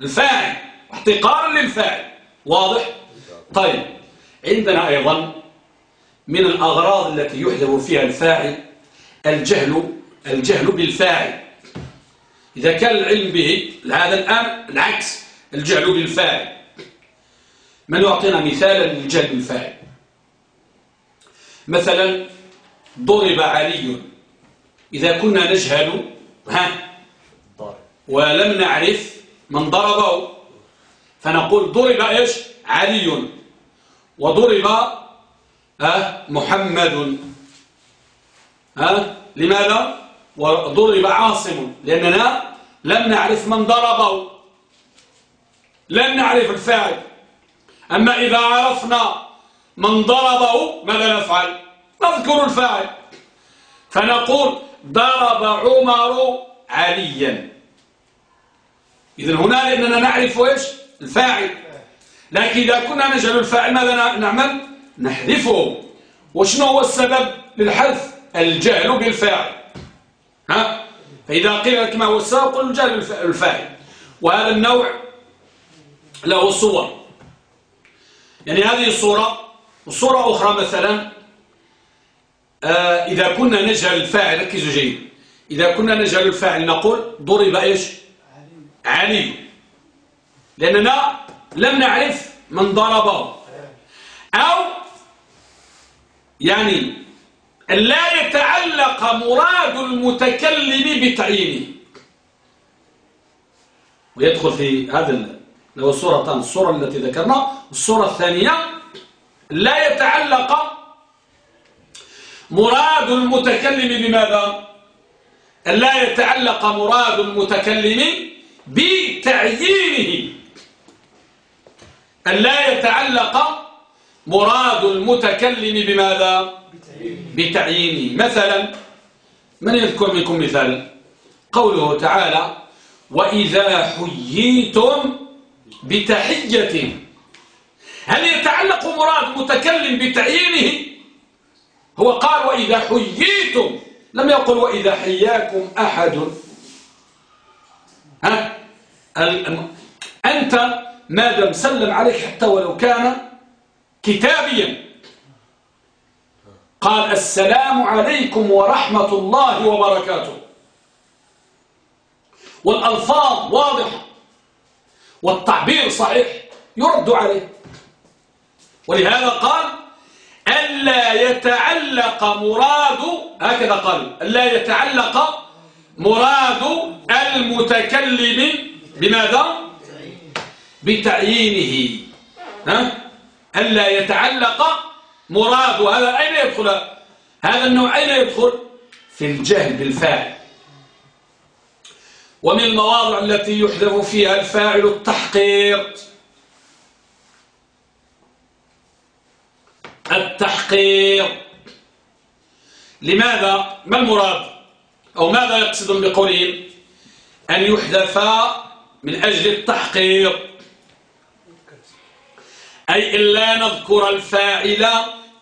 الفاعل. واحتقارا للفاعل. واضح؟ طيب. عندنا أيضا من الأغراض التي يحذف فيها الفاعل الجهل الجهل بالفاعل. إذا كان العلم به هذا الآن العكس الجهل بالفاعل. من يعطينا مثالا للجهل بالفاعل؟ مثلا ضرب علي. إذا كنا نجهل ها ولم نعرف من ضربه فنقول ضرب إيش؟ علي. وضرب ها محمد. ها لماذا؟ وضرب عاصم لأننا لم نعرف من ضربه. لم نعرف الفاعل. أما إذا عرفنا من ضربه ماذا نفعل؟ نذكر الفاعل. فنقول ضرب عمر عليا. إذن هنا لأننا نعرف إيش؟ الفاعل. لكن إذا كنا نجعل الفاعل ماذا نعمل؟ نحذفه. وشنو هو السبب للحذف؟ الجهل بالفاعل. ها؟ فإذا قيل لك ما هو السبب قل الجهل بالفاعل وهذا النوع له صور يعني هذه الصورة وصورة أخرى مثلا آه إذا كنا نجهل الفاعل ركزوا جيد. إذا كنا نجهل الفاعل نقول ضرب إيش؟ علي. لأننا لم نعرف من ضربه. أو يعني لا يتعلق مراد المتكلم بتعيينه. ويدخل في هذا لو الصورتان الصورة التي ذكرنا. الصورة الثانية لا يتعلق مراد المتكلم بماذا؟ لا يتعلق مراد المتكلم بتعيينه. لا يتعلق مراد المتكلم بماذا؟ بتعيينه مثلا من يذكر منكم مثال؟ قوله تعالى وإذا حييتم بتحية هل يتعلق مراد المتكلم بتعيينه؟ هو قال وإذا حييتم. لم يقل وإذا حياكم أحد. ها؟ أنت ما دام سلم عليك حتى ولو كان كتابيا. قال السلام عليكم ورحمة الله وبركاته. والألفاظ واضحة. والتعبير صحيح. يرد عليه. ولهذا قال ألا يتعلق مراد هكذا قال ألا يتعلق مراد المتكلم بماذا? بتعيينه. ها؟ ألا يتعلق مراد وهذا أين يدخل؟ هذا النوع أين يدخل؟ في الجهل بالفاعل. ومن المواضع التي يحذف فيها الفاعل التحقير التحقير لماذا؟ ما المراد؟ أو ماذا يقصدون بقولهم؟ أن يحذف من أجل التحقير أي إلا نذكر الفاعل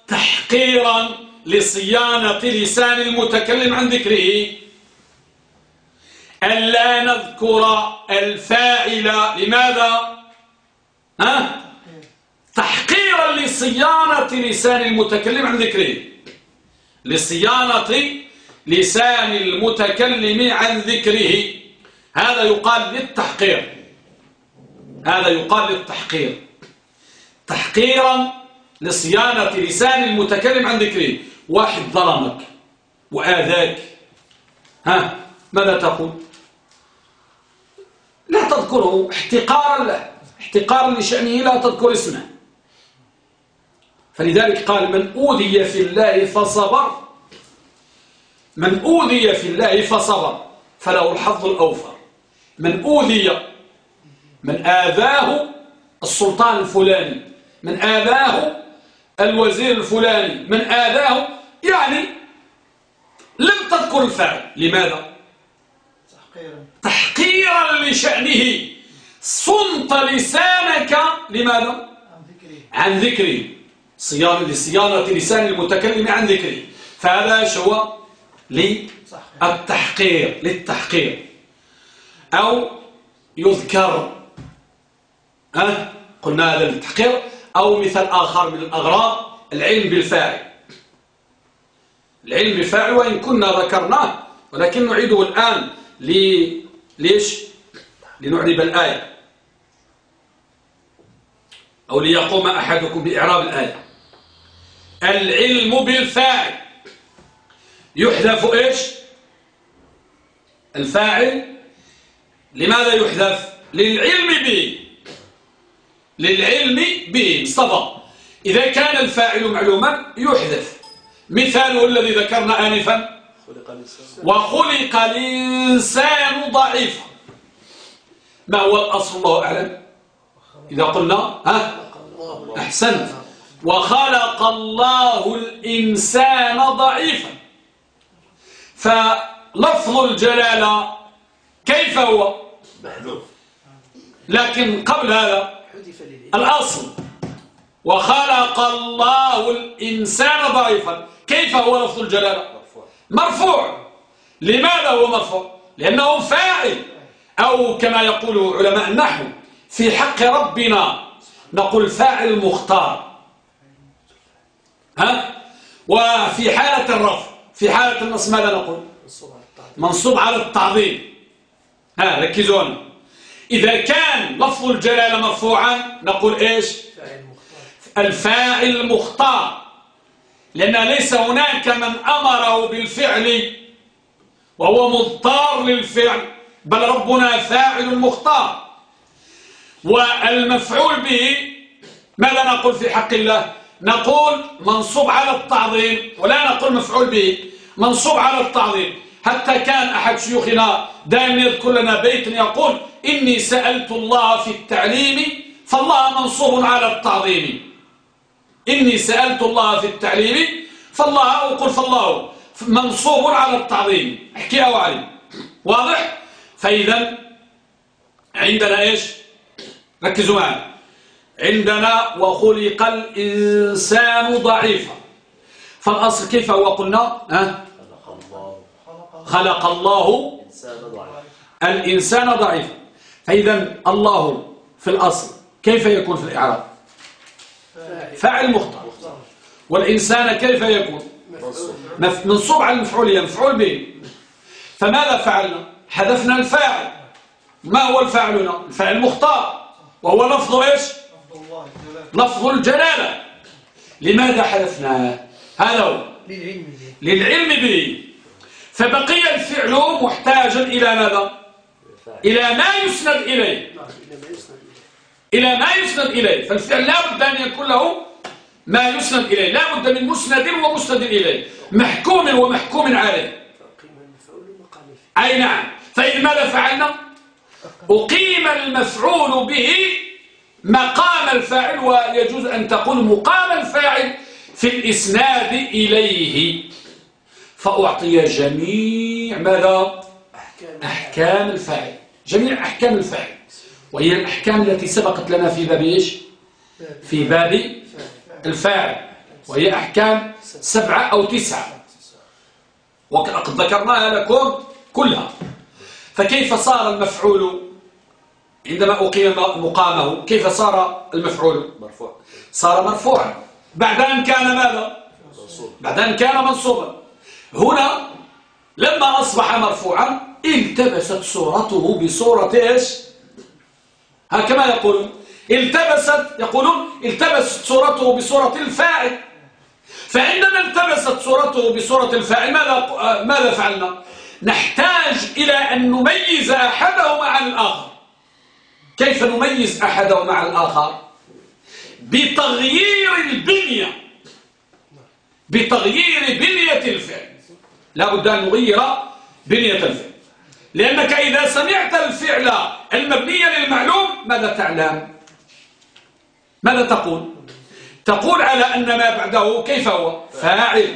تحقيرا لصيانة لسان المتكلم عن ذكره. ألا نذكر الفاعل لماذا؟ ها؟ تحقيرا لصيانة لسان المتكلم عن ذكره. لصيانة لسان المتكلم عن ذكره. هذا يقال للتحقير. هذا يقال للتحقير. تحقيرا لصيانة لسان المتكلم عن ذكره واحد ظلمك وآذاك. ها ماذا تقول؟ لا تذكره احتقارا له احتقارا لشأنه لا تذكر اسمه. فلذلك قال من أوذي في الله فصبر. من أوذي في الله فصبر فله الحظ الأوفر. من أوذي من آذاه السلطان الفلاني. من آذاه الوزير الفلاني من آذاه يعني لم تذكر الفعل لماذا؟ تحقيرا, تحقيرا لشأنه. صنت لسانك. لماذا؟ عن ذكره. عن ذكره. صيانة لصيانة لسان المتكلم عن ذكره. فهذا شو للتحقير. للتحقير. أو يذكر. أه؟ قلنا هذا للتحقير. أو مثال آخر من الأغراض العلم بالفاعل. العلم بالفاعل وإن كنا ذكرناه ولكن نعيده الآن لي... ليش؟ لنعرب الآية. أو ليقوم أحدكم بإعراب الآية. العلم بالفاعل. يحذف إيش؟ الفاعل. لماذا يحذف؟ للعلم به. للعلم به مصطفى إذا كان الفاعل معلوما يحذف. مثاله الذي ذكرنا آنفا. وخلق الإنسان ضعيفا. ما هو الأصل؟ الله أعلم. إذا قلنا ها؟ أحسنت. وخلق الله الإنسان ضعيفا. فلفظ الجلالة كيف هو؟ لكن قبل هذا الأصل. وخلق الله الإنسان ضعيفا. كيف هو لفظ الجلالة؟ مرفوع. لماذا هو مرفوع؟ لأنه فاعل. أو كما يقول علماء النحو في حق ربنا نقول فاعل مختار. ها؟ وفي حالة الرفع في حالة النصب ماذا نقول؟ منصوب على التعظيم. ها ركزوا إذا كان لفظ الجلالة مرفوعا نقول إيش؟ الفاعل المختار لأن ليس هناك من أمره بالفعل وهو مضطر للفعل بل ربنا فاعل مختار. والمفعول به ماذا نقول في حق الله؟ نقول منصوب على التعظيم ولا نقول مفعول به منصوب على التعظيم. حتى كان أحد شيوخنا دائما يذكر لنا بيت يقول إني سألت الله في التعليم فالله منصوب على التعظيم. إني سألت الله في التعليم فالله أقول فالله منصوب على التعظيم. احكيها وعلي. واضح؟ فإذا عندنا إيش؟ ركزوا معنا عندنا وخلق الإنسان ضعيفا. فالأصل كيف هو قلنا؟ ها؟ خلق الله الإنسان ضعيفا فإذا الله في الأصل كيف يكون في الإعراب؟ فاعل مخطئ والإنسان كيف يكون؟ منصوب على المفعولية مفعول به. فماذا فعلنا؟ حذفنا الفاعل. ما هو الفاعل هنا؟ الفاعل مختار. وهو لفظ إيش؟ لفظ الجلالة. لماذا حذفناه؟ هذا هو. للعلم به. فبقي الفعل محتاجا إلى ماذا؟ إلى ما يسند إليه. إلى ما يسند إليه. فالفعل لا بد أن يكون له ما يسند إليه. لا بد من مسند ومسند إليه. محكوم ومحكوم عليه. أي نعم. فإذا ماذا فعلنا؟ أقيم المفعول به مقام الفاعل ويجوز أن تقول مقام الفاعل في الإسناد إليه. فأعطي جميع ماذا؟ أحكام الفاعل. جميع أحكام الفاعل. وهي الأحكام التي سبقت لنا في باب إيش؟ في باب الفاعل. وهي أحكام سبعة أو تسعة. وقد ذكرناها لكم كلها. فكيف صار المفعول عندما أقيم مقامه؟ كيف صار المفعول؟ مرفوع. صار مرفوعا. بعد أن كان ماذا؟ بعد أن كان منصوبا. هنا لما أصبح مرفوعا التبست صورته بصورة إيش؟ هكما يقولون. التبست يقولون التبست صورته بصورة الفاعل. فعندما التبست صورته بصورة الفاعل ماذا ماذا فعلنا؟ نحتاج إلى أن نميز أحدهما عن الآخر. كيف نميز أحدهما عن الآخر؟ بتغيير البنية. بتغيير بنية الفعل. لا بد أن نغير بنية الفعل. لأنك إذا سمعت الفعل المبني للمعلوم ماذا تعلم؟ ماذا تقول؟ تقول على أن ما بعده كيف هو؟ فاعل.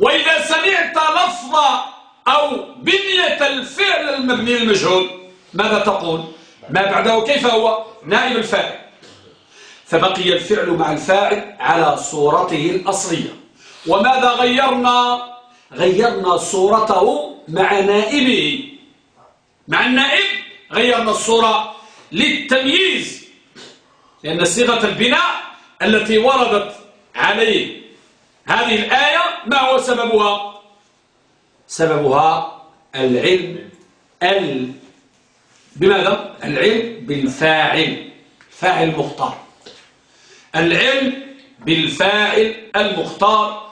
وإذا سمعت لفظ أو بنية الفعل المبني للمجهول ماذا تقول؟ ما بعده كيف هو؟ نائب الفاعل. فبقي الفعل مع الفاعل على صورته الأصلية. وماذا غيرنا؟ غيرنا صورته مع نائبه. مع النائب غيرنا الصورة للتمييز لأن صيغة البناء التي وردت عليه هذه الآية ما هو سببها؟ سببها العلم ال بماذا؟ العلم بالفاعل فاعل مختار. العلم بالفاعل المختار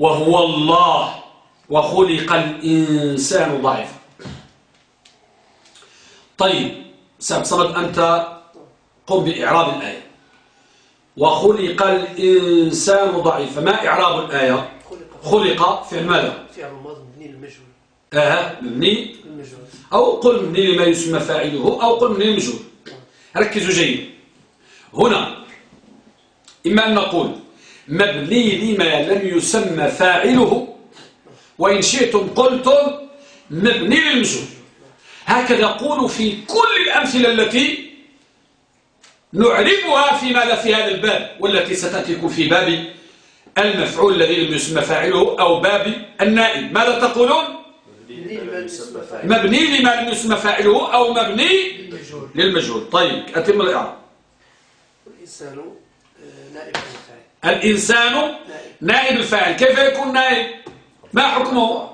وهو الله وخلق الإنسان ضعيفا. طيب سعد صمد أنت قم بإعراب الآية. وخلق الإنسان ضعيفا. ما إعراب الآية؟ خلق في ماذا؟ فعل ماضي مبني للمجهول. آه مبني أو قل مبني لما يسمى فاعله أو قل مبني للمجهول. ركزوا جيد. هنا إما أن نقول مبني لما لم يسمى فاعله. وإن شئتم قلتم مبني للمجهول. هكذا نقول في كل الأمثلة التي نعربها في ماذا في هذا الباب والتي ستأتيكم في باب المفعول الذي لم يسمى فاعله أو باب النائب. ماذا تقولون؟ مبني لما لم يسمى فاعله أو مبني للمجهول. طيب أتم الإعراب. الإنسان آه، الفاعل الإنسان نائب الفاعل. كيف يكون نائب؟ ما حكمه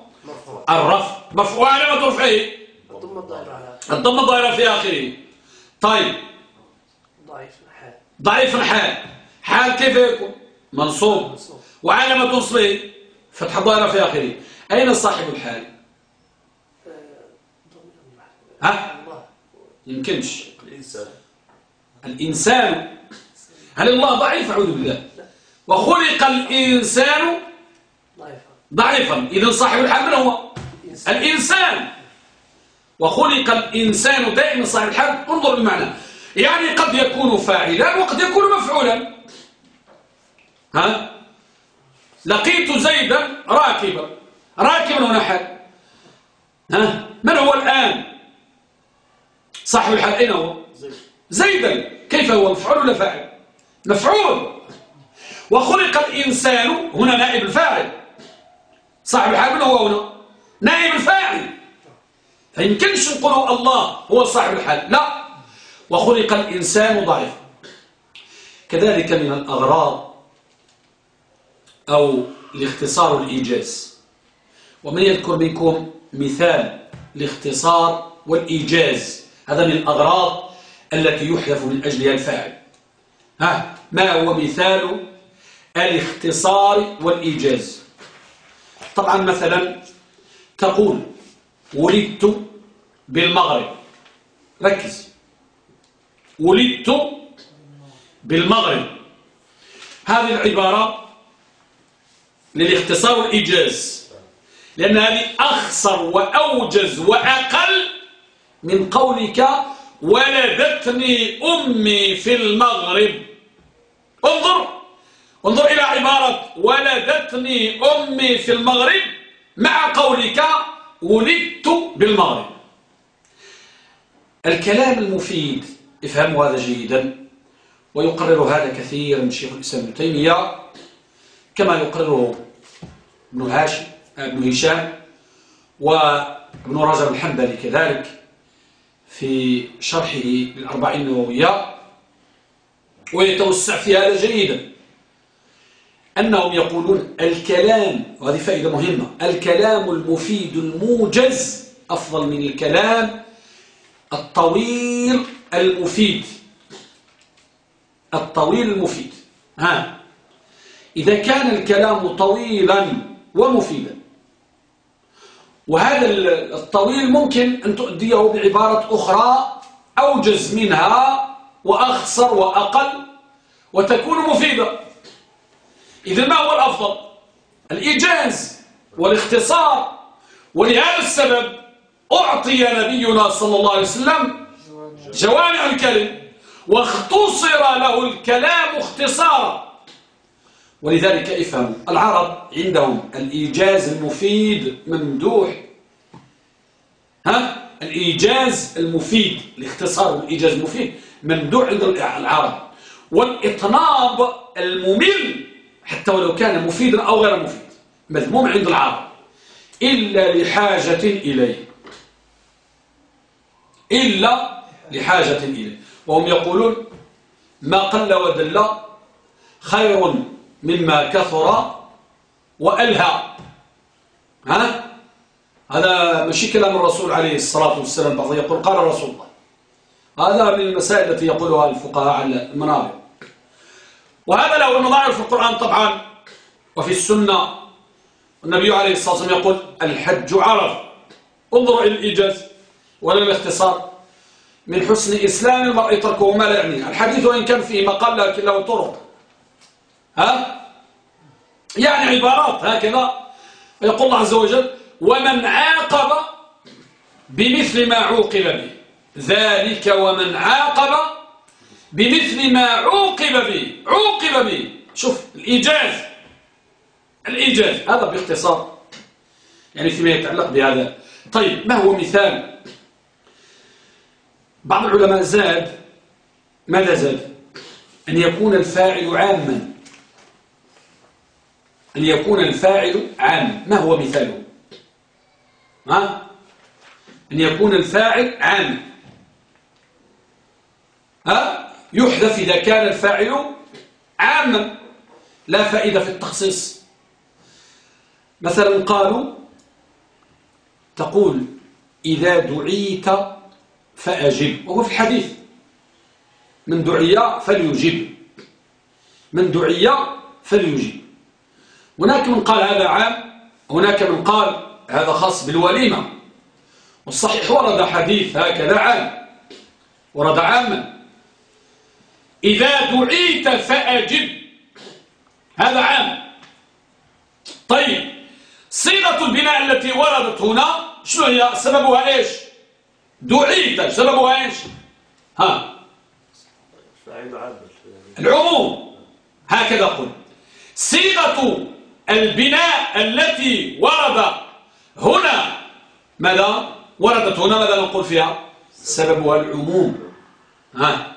الرفع. مرفوع علامة رفعه الضم الضائرة في آخره. طيب. ضعيف الحال. ضعيف الحال. حال كيف يكون؟ منصوب. وعلامة نصبه فتح الضائرة في آخره. أين صاحب الحال؟ ها؟ يمكنش. الإنسان. الإنسان. هل الله ضعيف؟ أعوذ بالله. وخلق الإنسان ضعيفا. إذا صاحب الحال من هو الإنسان. وخلق الإنسان دائما صاحب الحال انظر المعنى يعني قد يكون فاعلا وقد يكون مفعولا. ها؟ لقيت زيدا راكبا. راكبا هنا حال. ها؟ من هو الآن؟ صاحب الحال أين هو؟ زيدا. كيف هو؟ مفعول ولا فاعل؟ مفعول. وخلق الإنسان هنا نائب الفاعل. صاحب الحال من هو هنا. نائب الفاعل. فيمكنش نقول الله هو صاحب الحال لا. وخلق الإنسان ضعيف كذلك من الأغراض أو الاختصار الإيجاز. ومن يذكر منكم مثال الاختصار والإيجاز. هذا من الأغراض التي يحذف من أجلها الفاعل. ها؟ ما هو مثال الاختصار والإيجاز. طبعا مثلا تقول ولدت بالمغرب. ركز. ولدت بالمغرب. هذه العبارة للاختصار والإيجاز. لأن هذه أخصر وأوجز وأقل من قولك ولدتني أمي في المغرب. انظر. انظر إلى عبارة ولدتني أمي في المغرب. مع قولك ولدت بالمغرب. الكلام المفيد افهموا هذا جيدا ويقرر هذا كثير من شيخ الإسلام ابن تيمية كما يقرره ابن هاشم ابن هشام وابن رجب الحنبلي كذلك في شرحه للأربعين النووية ويتوسع في هذا جيدا. أنهم يقولون الكلام وهذه فائدة مهمة الكلام المفيد الموجز أفضل من الكلام الطويل المفيد. الطويل المفيد. ها. إذا كان الكلام طويلا ومفيدا وهذا الطويل ممكن أن تؤديه بعبارة أخرى أوجز منها وأخصر وأقل وتكون مفيدة. إذا ما هو الأفضل؟ الإيجاز والاختصار. ولهذا السبب أعطي نبينا صلى الله عليه وسلم جوامع الكلم واختصر له الكلام اختصارا. ولذلك افهموا العرب عندهم الإيجاز المفيد ممدوح. ها؟ الإيجاز المفيد الاختصار والإيجاز المفيد ممدوح عند العرب. والإطناب الممل حتى ولو كان مفيدا أو غير مفيد مذموم عند العرب. إلا لحاجة إليه. إلا لحاجة إليه. وهم يقولون ما قل ودل خير مما كثر وألهى. ها؟ هذا ماشي كلام الرسول عليه الصلاة والسلام بعض يقول قال رسول الله. هذا من المسائل التي يقولها الفقهاء على المنابر. وهذا له نظائر في القرآن طبعا وفي السنة. النبي عليه الصلاة والسلام يقول الحج عرض. انظر إلى الإيجاز ولا الاختصار. من حسن إسلام المرء تركه ما لا يعنيه الحديث وإن كان فيه مقال لكن له طرق. ها؟ يعني عبارات هكذا. يقول الله عز وجل ومن عاقب بمثل ما عوقب به. ذلك ومن عاقب بمثل ما عوقب به عوقب به شوف الإيجاز. الإيجاز. هذا باختصار. يعني فيما يتعلق بهذا. طيب ما هو مثال؟ بعض العلماء زاد. ماذا زاد؟ أن يكون الفاعل عاما. أن يكون الفاعل عاما ما هو مثاله؟ ها؟ أن يكون الفاعل عاما ها؟ يحذف إذا كان الفاعل عاما لا فائدة في التخصيص. مثلا قالوا تقول إذا دعيت فأجب. وهو في الحديث. من دعي فليجب. من دعي فليجب. هناك من قال هذا عام هناك من قال هذا خاص بالوليمة. والصحيح ورد حديث هكذا عام. ورد عاما. إذا دعيت فأجب. هذا عام. طيب صيغة البناء التي وردت هنا شنو هي؟ سببها إيش؟ دعيت. سببها إيش؟ ها. العموم. هكذا قل. صيغة البناء التي ورد هنا ماذا؟ وردت هنا ماذا نقول فيها؟ سببها العموم. ها.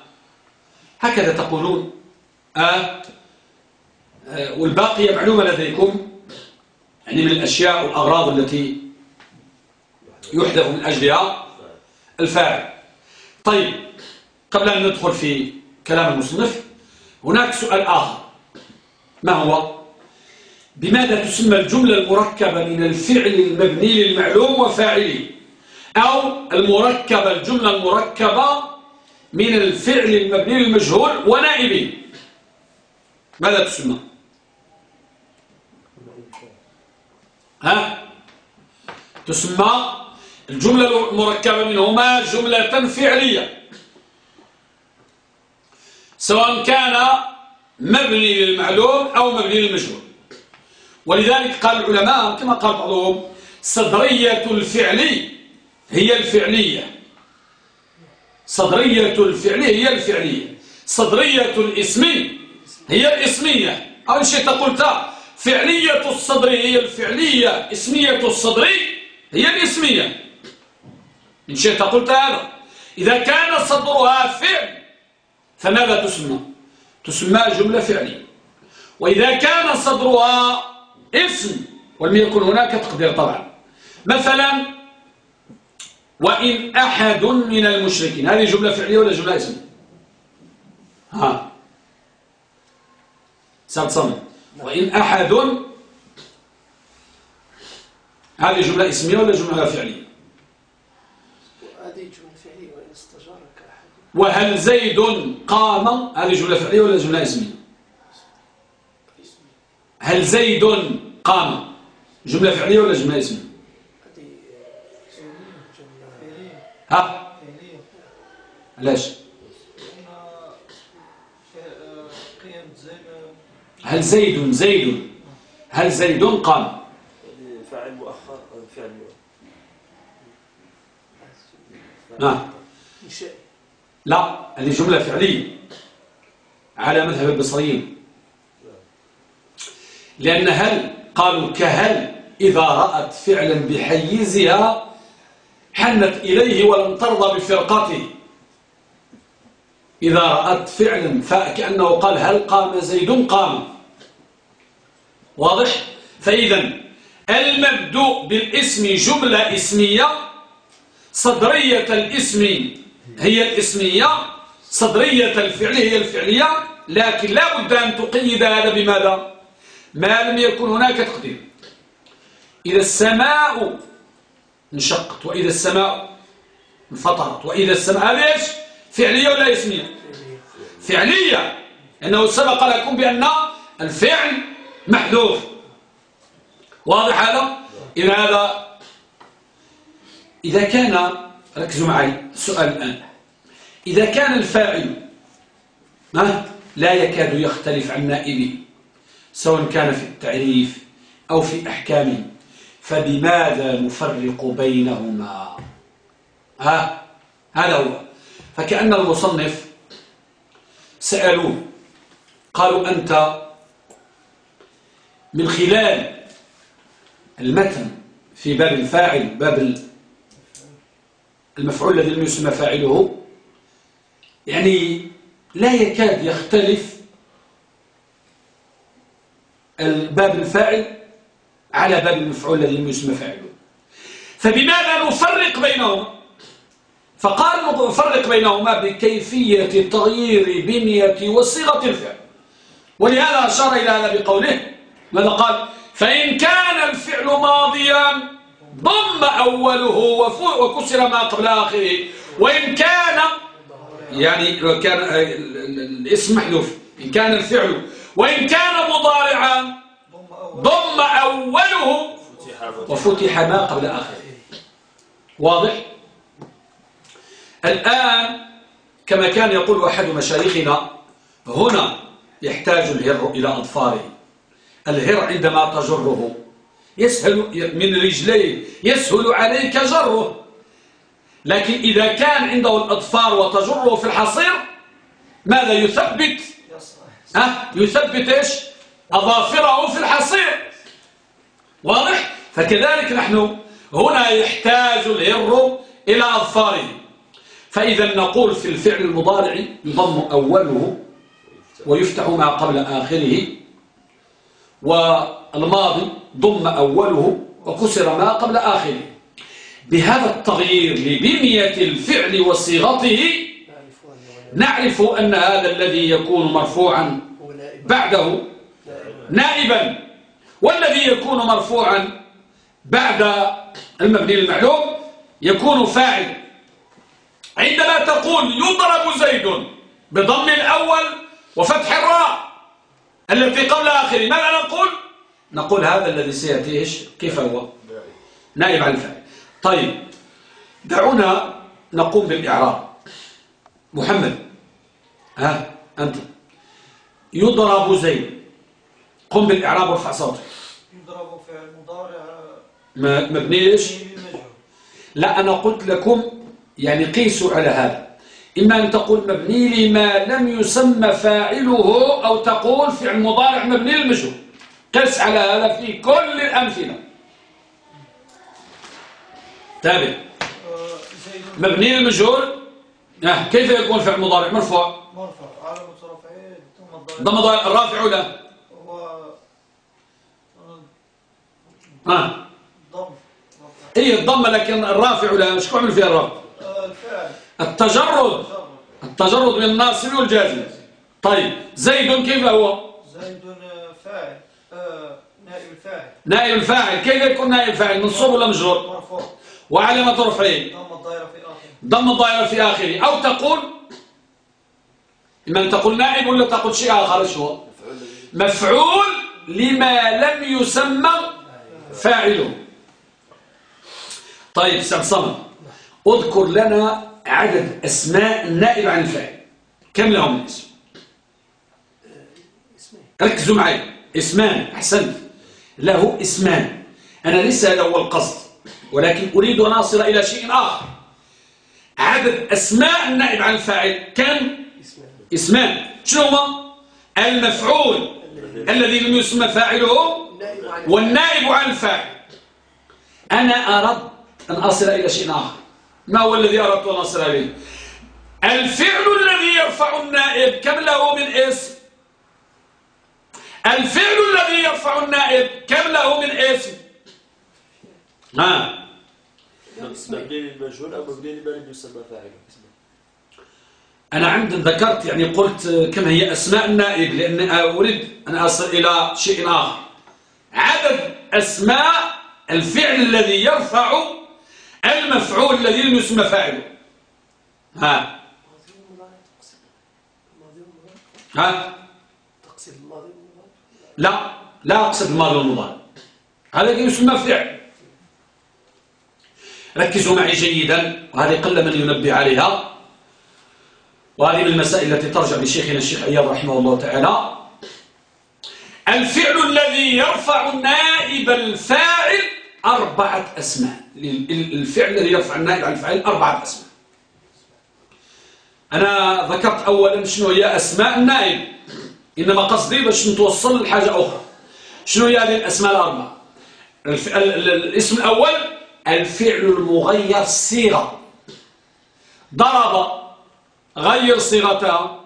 هكذا تقولون. آه آه والباقية معلومة لديكم. يعني من الأشياء والأغراض التي يحدث من أجلها الفاعل. طيب قبل أن ندخل في كلام المصنف هناك سؤال آخر. ما هو؟ بماذا تسمى الجملة المركبة من الفعل المبني للمعلوم وفاعله؟ أو المركبة الجملة المركبة من الفعل المبني للمجهول ونائبه ماذا تسمى؟ ها؟ تسمى الجملة المركبة منهما جملة فعلية. سواء كان مبني للمعلوم أو مبني للمجهول. ولذلك قال العلماء كما قال بعضهم صدرية الفعل هي الفعلية. صدرية الفعل هي الفعلية. صدرية الاسم هي الاسمية أو شيء قلت فعلية الصدر هي الفعلية. إسمية الصدر هي الإسمية. إن شئت قلت هذا إذا كان صدرها فعل فماذا تسمى؟ تسمى جملة فعلية. وإذا كان صدرها اسم ولم يكن هناك تقدير طبعا. مثلا وإن أحد من المشركين هذه جملة فعلية ولا جملة اسمية ها. ستصمم وإن أحد هذه جملة اسمية ولا جملة فعلية؟ هذه جملة فعلية وإن استجارك أحد. وهل زيد قام؟ هذه جملة فعلية ولا جملة اسمية. هل زيد قام؟ جملة فعلية ولا جملة اسمية هذه جملة ها علاش هل زيد زيد؟ هل زيد قام؟ فاعل مؤخر فعل نعم. لا هذه جملة فعلية على مذهب البصريين. لأن هل قالوا كهل إذا رأت فعلا بحيزها حنت إليه ولم ترضى بفرقته. إذا رأت فعلا فكأنه قال هل قام زيد؟ قام. واضح؟ فإذا المبدوء بالاسم جملة اسمية صدرية الاسم هي الاسمية صدرية الفعل هي الفعلية لكن لا بد أن تقيد هذا بماذا؟ ما لم يكن هناك تقدير. إذا السماء انشقت وإذا السماء انفطرت وإذا السماء هذه إيش؟ فعلية ولا اسمية فعلية. لأنه سبق لكم بأن الفعل محذوف. واضح هذا؟ إذا هذا إذا كان ركزوا معي. السؤال الآن. إذا كان الفاعل لا يكاد يختلف عن نائبه سواء كان في التعريف أو في أحكامه فبماذا نفرق بينهما؟ ها هذا هو. فكأن المصنف سألوه قالوا أنت من خلال المتن في باب الفاعل باب المفعول الذي لم يسمى فاعله يعني لا يكاد يختلف باب الفاعل على باب المفعول الذي لم يسمى فاعله. فبماذا نفرق بينهما فقال نفرق بينهما بكيفية تغيير بنية وصيغة الفعل. ولهذا أشار إلى هذا بقوله ماذا قال؟ فإن كان الفعل ماضيا ضم أوله وكسر ما قبل آخره. وإن كان يعني كان الاسم محذوف. إن كان الفعل. وإن كان مضارعا ضم أوله وفتح ما قبل آخره. واضح؟ الآن كما كان يقول أحد مشايخنا هنا يحتاج الهر إلى أظفاره الهر عندما تجره يسهل من رجليه يسهل عليك جره. لكن إذا كان عنده الأظفار وتجره في الحصير ماذا يثبت؟ أه؟ يثبت إيش؟ أظافره في الحصير. واضح؟ فكذلك نحن هنا يحتاج الهر إلى أظفاره فإذا نقول في الفعل المضارع يضم أوله ويفتح ما قبل آخره والماضي ضم أوله وكسر ما قبل آخره. بهذا التغيير لبنية الفعل وصيغته نعرف أن هذا الذي يكون مرفوعا بعده نائبا والذي يكون مرفوعا بعد المبني المعلوم يكون فاعل. عندما تقول يضرب زيد بضم الأول وفتح الراء التي قبل آخره ماذا نقول؟ نقول هذا الذي سيأتي إيش؟ كيف هو؟ نائب عن الفاعل. طيب دعونا نقوم بالإعراب. محمد ها أنت. يضرب زيد. قم بالإعراب وارفع صوتك. يضرب فعل مضارع. مبني إيش؟ لا أنا قلت لكم يعني قيسوا على هذا. إما أن تقول مبني لما لم يسمى فاعله أو تقول فعل مضارع مبني للمجهول. قس على هذا في كل الأمثلة. تابع. مبني للمجهول. آه، كيف يكون فعل مضارع مرفوع؟ علامة رفعه الضمير ضم الرافع هو آه، آه. ضم. إيه الضم لكن الرافع له مش عمل فيها الرافع؟ التجرد جر التجرد من الناصب والجازم. طيب زيد كيف هو؟ زيد فاعل آه، نائب الفاعل. نائب الفاعل. كيف يكون نائب الفاعل؟ منصوب ولا مجرور؟ مرفوع. وعلامة رفعه ضم الضائرة في آخره. ضم الضائرة في آخره. أو تقول إما تقول نائب ولا تقول شيء آخر شو هو؟ مفعول لما لم يسمى فاعله. طيب صمد اذكر لنا عدد أسماء النائب عن الفاعل. كم لهم الاسم اسمين ركزوا معي. إسمان أحسنت. له إسمان. أنا ليس هذا هو القصد ولكن أريد أن أصل إلى شيء آخر. عدد أسماء النائب عن الفاعل كم؟ إسمان. شنو هما المفعول الذي لم يسمى فاعله والنائب عن الفاعل. أنا أردت أن أصل إلى شيء آخر. ما هو الذي أردت أن أصل إليه؟ الفعل الذي يرفع النائب كم له من اسم الفعل الذي يرفع النائب كم له من اسم ها؟ يسمى. أنا عندي ذكرت يعني قلت كم هي أسماء النائب لأن أريد أن أصل إلى شيء آخر. عدد أسماء الفعل الذي يرفع المفعول الذي لم يسمى فاعله ها. ها. لا لا أقصد الماضي والمضارع. هذا يسمى فعل. ركزوا معي جيدا وهذه قل من ينبه عليها. وهذه من المسائل التي ترجع لشيخنا الشيخ عياض رحمه الله تعالى. الفعل الذي يرفع نائب الفاعل أربعة أسماء. الفعل الذي يرفع النائب عن الفاعل أربعة أسماء. أنا ذكرت أولا شنو هي أسماء النائب. إنما قصدي باش نتوصل لحاجة أخرى. شنو هي هذه الأسماء الأربعة. الاسم الأول الفعل المغير الصيغة ضرب غير صيغتها.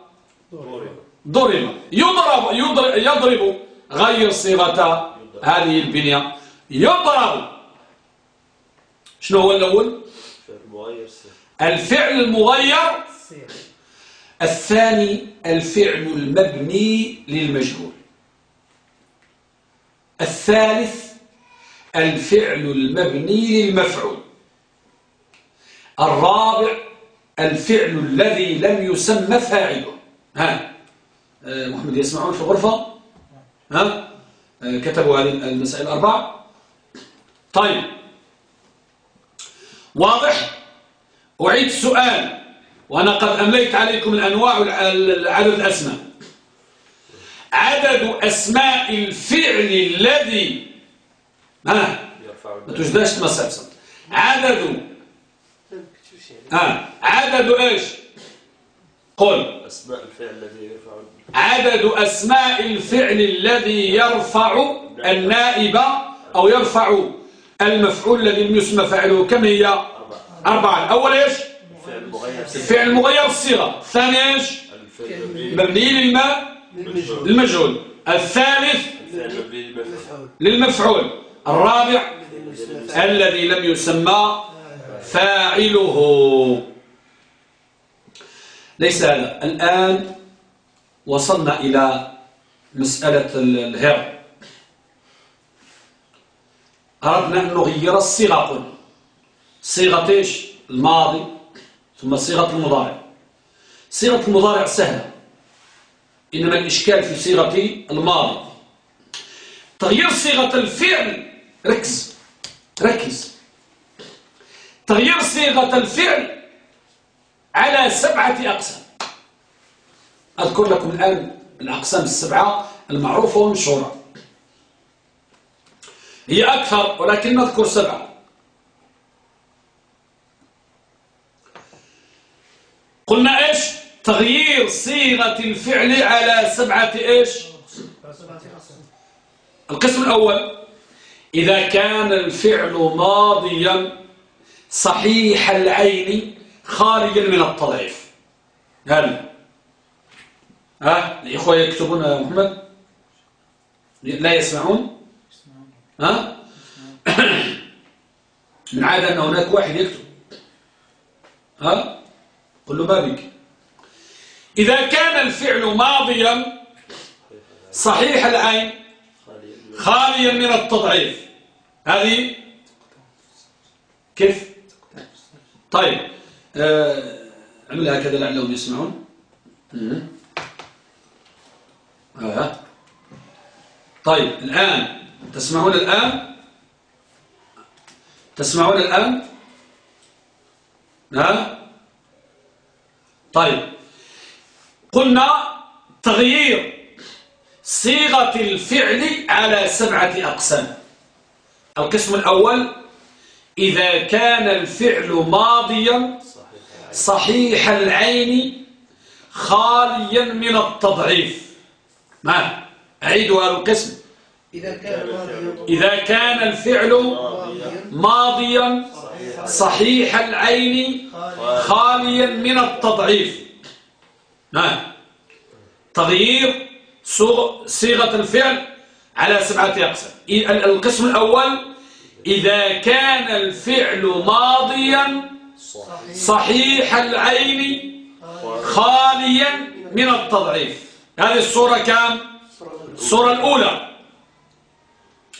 ضرب. يضرب يضرب, يضرب غير صيغتها. هذه البنية. يضرب شنو هو الأول؟ الفعل المغير. الثاني الفعل المبني للمجهول. الثالث الفعل المبني للمفعول. الرابع الفعل الذي لم يسمى فاعله. ها؟ آه، محمد يسمعون في الغرفة؟ ها؟ آه، كتبوا هذه المسائل الأربعة. طيب. واضح؟ أعيد السؤال. وأنا قد أمليت عليكم الأنواع عدد الأسماء. عدد أسماء الفعل الذي ها؟ ما تجداش تمسبسط عدد ها؟ عدد إيش؟ قل. أسماء الفعل الذي يرفع عدد أسماء الفعل الذي يرفع النائب أو يرفع المفعول الذي لم يسمى فاعله كم هي؟ أربعة. الأول إيش؟ الفعل مغير الصيغة. الثاني الفعل مبني للماء للمجهول. الثالث؟ للمفعول. الرابع؟ الذي لم يسمى فاعله. ليس هذا. الآن وصلنا إلى مسألة ال- الهر أردنا أن نغير الصيغة. قلنا صيغة إيش؟ الماضي ثم صيغة المضارع. صيغة المضارع سهلة. إنما الإشكال في صيغة الماضي. تغيير صيغة الفعل. ركز. ركز. تغيير صيغة الفعل على سبعة أقسام. أذكر لكم الآن الأقسام السبعة المعروفة والمشهورة. هي أكثر ولكن نذكر سبعة. قلنا إيش؟ تغيير صيغة الفعل على سبعة إيش؟ القسم الأول إذا كان الفعل ماضيا صحيح العين خارجا من التضعيف هل؟ ها؟ الإخوة يكتبون يا محمد؟ لا يسمعون؟ ها؟ من عادة أن هناك واحد يكتب. ها؟ قل له ما بك. إذا كان الفعل ماضيا صحيح العين خاليا من التضعيف. هذه؟ كيف؟ طيب آه، عملها هكذا لعلهم يسمعون. آه. طيب الآن تسمعون الآن؟ تسمعون الآن؟ ها؟ طيب. قلنا تغيير صيغة الفعل على سبعة أقسام. القسم الأول إذا كان الفعل ماضيا صحيح العين خاليا من التضعيف. ما؟ أعيد هذا القسم. إذا كان ماضيا إذا كان الفعل ماضيا صحيح العين خاليا من التضعيف. ما تغيير صيغة الفعل على سبعة أقسام. القسم الأول إذا كان الفعل ماضيا صحيح العين خاليا من التضعيف. هذه الصورة كام؟ الصورة الأولى.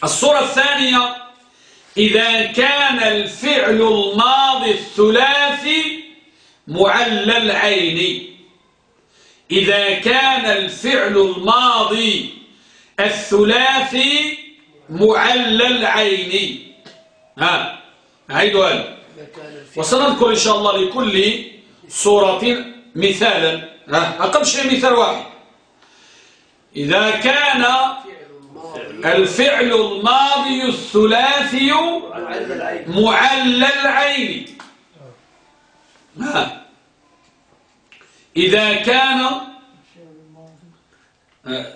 الصورة الثانية إذا كان الفعل الماضي الثلاثي معلل العين إذا كان الفعل الماضي الثلاثي معلل عيني. ها عيدوا هذا وسنذكر إن شاء الله لكل صورة مثالا. أقل شيء مثال واحد. إذا كان الفعل الماضي الثلاثي معلل عيني ها. إذا كان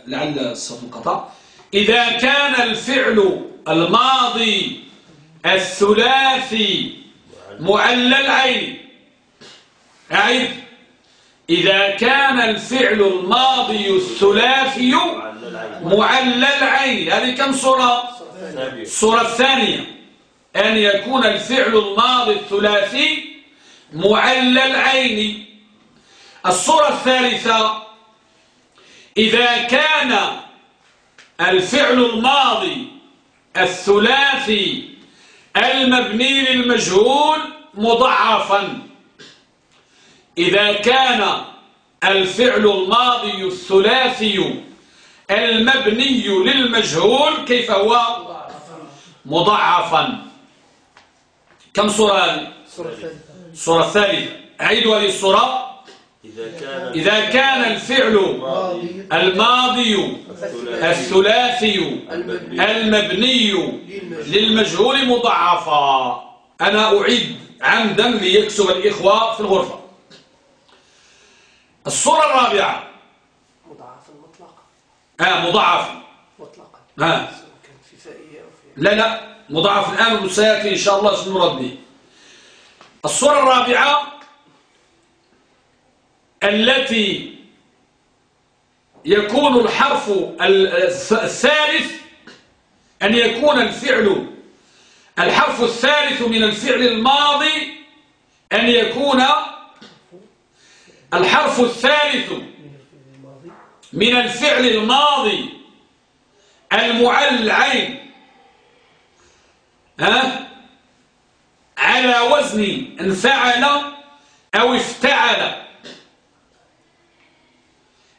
لعل الصوت انقطع. إذا كان الفعل الماضي الثلاثي معلل عين أعيد. إذا كان الفعل الماضي الثلاثي معلل عين. هذه كم صورة الصورة الثانية. أن يكون الفعل الماضي الثلاثي معلل عين. الصورة الثالثة إذا كان الفعل الماضي الثلاثي المبني للمجهول مضعفا. إذا كان الفعل الماضي الثلاثي المبني للمجهول كيف هو؟ مضعفا كم صورة هذه؟ الصورة الثالثة. أعيد هذه الصورة إذا كان الفعل الماضي الثلاثي المبني للمجهول مضعفا أنا أعيد عمدا ليكسب الإخوة في الغرفة. الصورة الرابعة. مضاعفا آه مضاعف. مطلقا. آه. لا لا مضاعف الآن وسيأتي إن شاء الله المراد به. الصورة الرابعة التي يكون الحرف الثالث أن يكون الفعل الحرف الثالث من الفعل الماضي أن يكون الحرف الثالث من الفعل الماضي. المعل عين. ها؟ على وزن انفعل أو افتعل.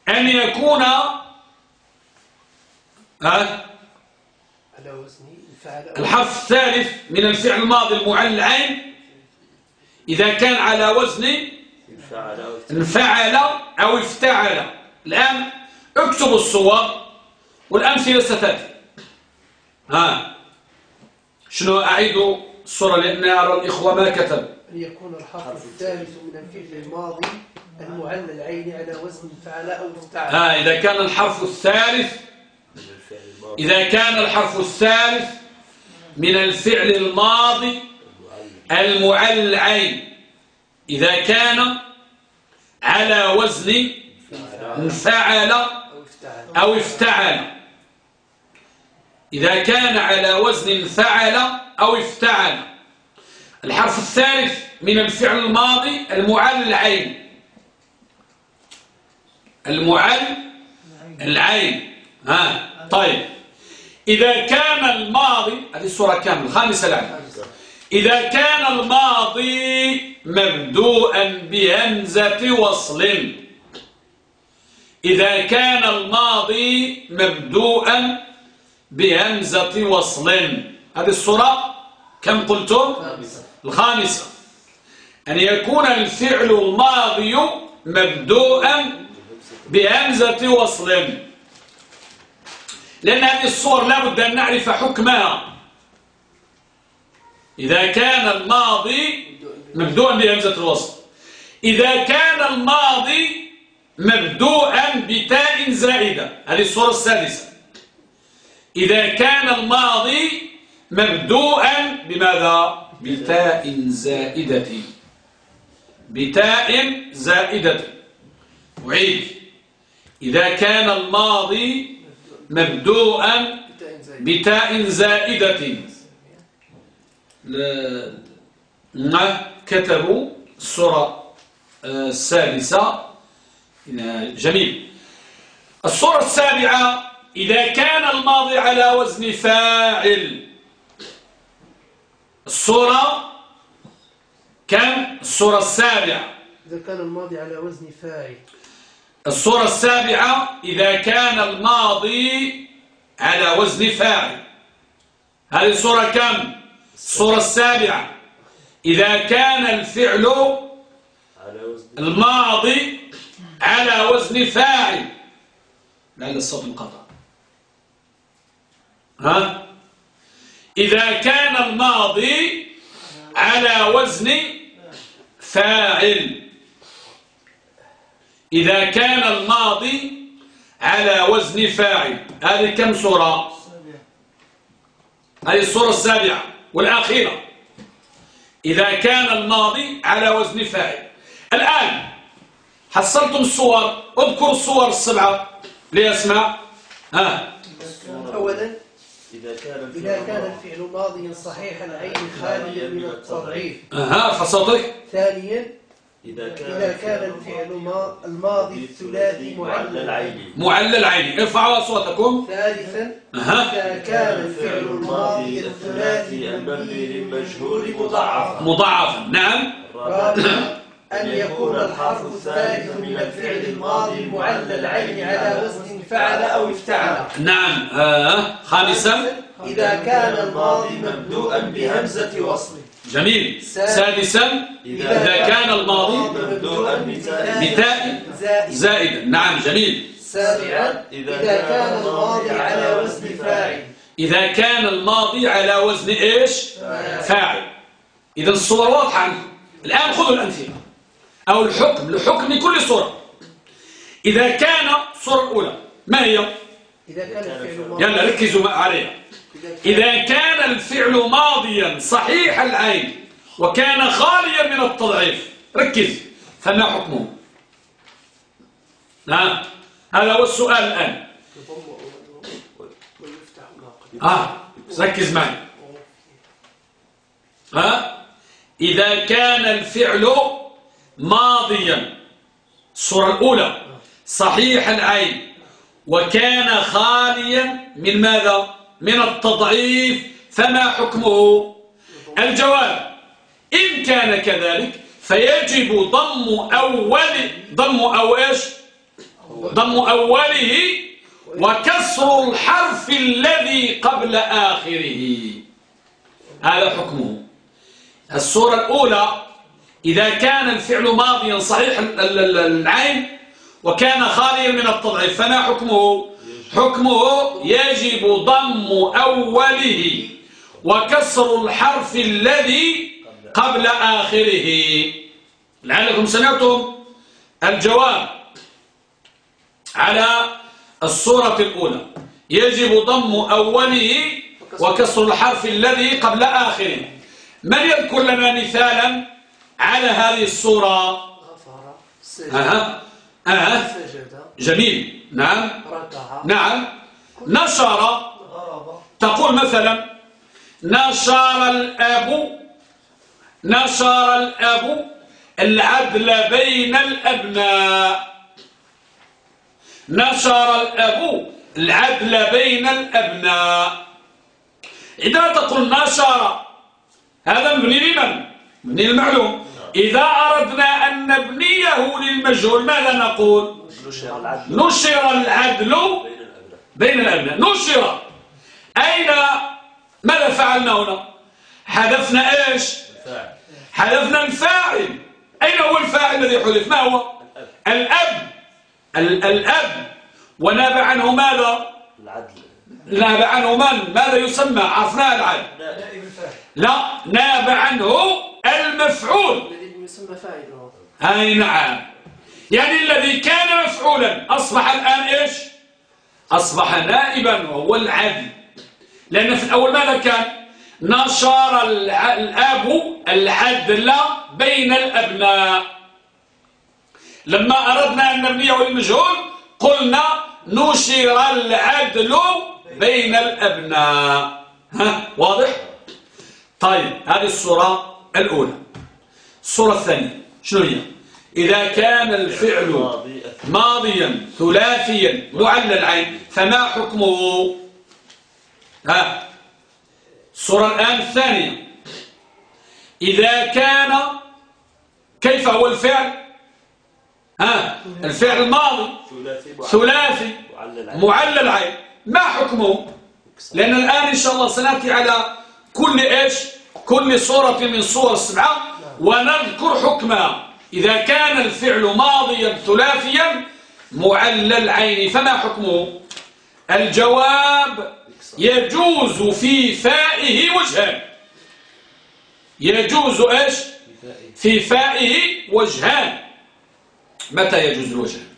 أن يكون ها؟ على وزن الحرف الثالث من الفعل الماضي المعل عين. إذا كان على وزن انفعل أو افتعل. الآن اكتبوا الصور والأمثلة ستأتي ها. شنو أعيد الصورة؟ لأن أرى الإخوة ما كتب. أن يكون الحرف الثالث من الفعل الماضي المعلى العين على وزن فعل أو افتعل. ها إذا كان الحرف الثالث إذا كان الحرف الثالث من الفعل الماضي المعل العين إذا كان على وزن انفعل أو افتعل. إذا كان على وزن فعل أو افتعل. الحرف الثالث من الفعل الماضي المعل العين. المعل العين. ها طيب. إذا كان الماضي هذه الصورة كاملة الخامسة الآن. إذا كان الماضي مبدوءا بهمزة وصل. إذا كان الماضي مبدوءا بهمزة وصل. هذه الصورة كم قلتم؟ الخامسة. أن يكون الفعل الماضي مبدوءا بهمزة وصل. لأن هذه الصور لا بد أن نعرف حكمها. إذا كان الماضي مبدوءا بهمزة الوصل. إذا كان الماضي مبدوءا بتاء زائدة. هذه الصورة السادسة. إذا كان الماضي مبدوءا بماذا؟ بتاء زائدة. بتاء زائدة. أعيد. إذا كان الماضي مبدوءا بتاء زائد بتاء زائدة ما كتبوا الصورة آه، السادسة؟ جميل. الصورة السابعة إذا كان الماضي على وزن فاعل. الصورة كم؟ الصورة السابعة. إذا كان الماضي على وزن فاعل. الصورة السابعة إذا كان الماضي على وزن فاعل. هذه الصورة كم؟ الصورة السابعة. إذا كان الفعل الماضي على وزن فاعل لعل الصوت انقطع. ها؟ إذا كان الماضي على وزن فاعل إذا كان الماضي على وزن فاعل. هذه كم صورة هذه الصورة السابعة والأخيرة. إذا كان الماضي على وزن فاعل. الآن حصلتم الصور اذكروا الصور السبعة لأسماء ها. أولا إذا كان إذا الفعل كان الفعل ماضيا صحيح العين خاليا من التضعيف. ها فصوتك. ثانيا إذا كان إذا كان الفعل ما- الماضي الثلاثي معلل. العين معلل عيني. ارفعوا أصواتكم. ثالثا إذا كان الفعل الماضي الثلاثي المبني للمجهول مضاعفا. مضاعفا. نعم. رابعا. أن يكون الحرف الثالث من الفعل الماضي المعلل العين على وزن فعل أو افتعل. نعم ها خامسا. إذا كان الماضي مبدوءا بهمزة وصل جميل. سادسا. إذا كان الماضي مبدوءا بتاء. بتاء. زائد زائدا. نعم جميل. سابعا. إذا كان الماضي على وزن فاعل. إذا كان الماضي على وزن إيش؟ فاعل. إذا الصور واضحة. الآن خذوا الأمثلة. أو الحكم لحكم كل صورة. إذا كان الصورة الأولى ما هي؟ يلا ركزوا عليها. إذا كان الفعل ماضيا صحيح العين وكان خاليا من التضعيف ركز. فما حكمه؟ ها؟ هذا هو السؤال الآن. ها ركز معي. ها؟ إذا كان الفعل ماضيا. الصورة الأولى. صحيح العين. وكان خاليا من ماذا؟ من التضعيف. فما حكمه؟ الجواب. إن كان كذلك فيجب ضم أول ضم أو إيش؟ ضم أوله وكسر الحرف الذي قبل آخره. هذا حكمه. الصورة الأولى إذا كان الفعل ماضيا صحيح ال- ال- ال- العين وكان خاليا من التضعيف فما حكمه؟ حكمه يجب ضم أوله وكسر الحرف الذي قبل آخره. لعلكم سمعتم الجواب على الصورة الأولى. يجب ضم أوله وكسر الحرف الذي قبل آخره. من يذكر لنا مثالا؟ على هذه الصورة. غفر سجد. أها. سجد. جميل. نعم. ركع. نعم. نشر. غرب. تقول مثلا نشر الأب نشر الأب العدل بين الأبناء. نشر الأب العدل بين الأبناء. عندما تقول نشر هذا مبني لمن؟ مبني المعلوم؟ إذا أردنا أن نبنيه للمجهول ماذا نقول؟ نشر العدل. نشر العدل بين الأبناء. نشر. أين؟ ماذا فعلنا هنا؟ حذفنا إيش؟ الفاعل حذفنا الفاعل. أين هو الفاعل الذي حذف؟ ما هو؟ الأب. ال- الأب. وناب عنه ماذا؟ العدل. ناب عنه من؟ ماذا يسمى؟ عرفناه الفاعل لا ناب عنه المفعول. الذي يسمى فاعله أي نعم. يعني الذي كان مفعولا أصبح الآن إيش؟ أصبح نائبا وهو العدل لأن في الأول ماذا كان؟ نشر الأب العدل بين الأبناء. لما أردنا أن نبنيه للمجهول قلنا نشر العدل بين الأبناء. ها؟ واضح؟ طيب هذه الصورة الأولى. الصورة الثانية شنو هي؟ إذا كان الفعل ماضي ماضيا ثلاثيا معلل العين فما حكمه؟ ها؟ الصورة الآن الثانية. إذا كان كيف هو الفعل؟ ها؟ الفعل الماضي ثلاثي معلل العين. ما حكمه؟ لأن الآن إن شاء الله سنأتي على كل إيش؟ كل صورة من صور السبعة ونذكر حكمها. إذا كان الفعل ماضيا ثلاثيا معلل العين فما حكمه؟ الجواب يجوز في فائه وجهان يجوز إيش؟ في فائه وجهان متى يجوز الوجهان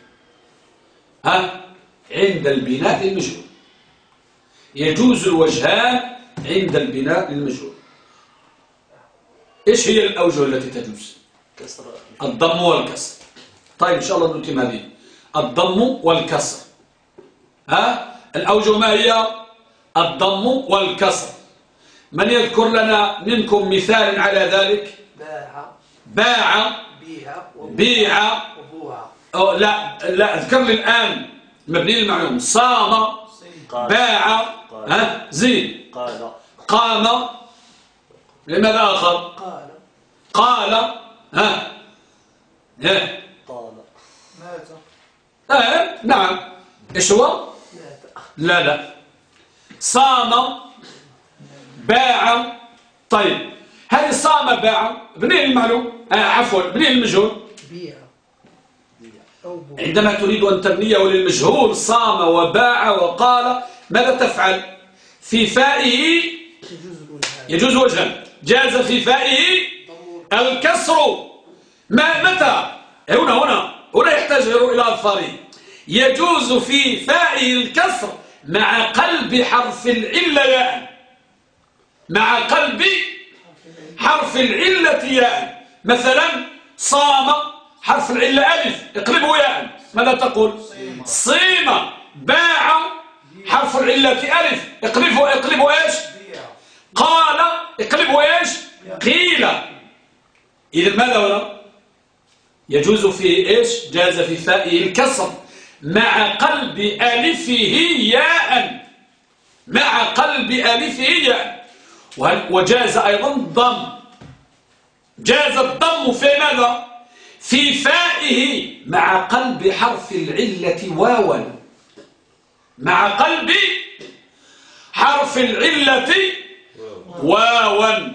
ها؟ عند البناء للمجهول يجوز الوجهان عند البناء للمجهول إيش هي الأوجه التي تجوز؟ كسر. الضم والكسر. طيب إن شاء الله نتم هذه الضم والكسر. ها؟ الأوجه ما هي؟ الضم والكسر. من يذكر لنا منكم مثال على ذلك؟ باع. باع. بيع. لا لا أذكر لي الآن مبني للمعلوم. صام. باع. ها؟ زين. قال قام. لماذا آخر؟ قال قال. ها؟ إيه قال. مات آه نعم. إيش هو؟ مات لا لا. صام. باع. طيب. هل صام باع؟ بني المعلوم آه عفوا بني المجهول بيع. عندما تريد أن تبنيه للمجهول صام وباع وقال ماذا تفعل؟ في فائه يجوز وجها. جاز في فائه الكسر. ما متى؟ هنا هنا. هنا يحتاج إلى أظفاره. يجوز في فائه الكسر مع قلب حرف العلة ياء مع قلب حرف العلة ياء مثلا صام حرف العلة ألف. اقلبه ياء ماذا تقول؟ صيم باع حرف العلة ألف. اقلبه اقلبه إيش؟ قال. اقلبه إيش؟ قيل. اذا ماذا هنا؟ يجوز في إيش؟ جاز في فائه الكسر. مع قلب ألفه ياء. مع قلب ألفه ياء. وجاز أيضا الضم جاز الضم في ماذا؟ في فائه مع قلب حرف العلة واوا. مع قلب حرف العلة واوا.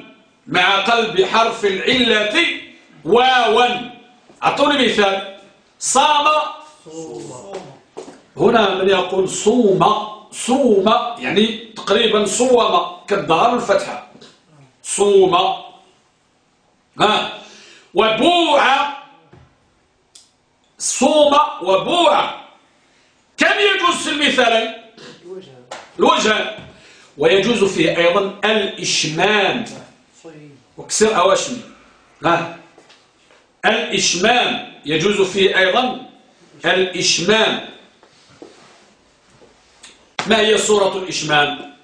مع قلب حرف العلة واوا. أعطوني مثال. صام. هنا من يقول صوم. صوم يعني تقريبا صوم كالظهر الفتحة صوم. ها. وبوع صوم وبوع. كم يجوز في المثالين الوجه. ويجوز فيه أيضا الإشمام. وكسر أواشمي ها. الإشمام. يجوز فيه أيضا الإشمام. ما هي صورة الإشمام؟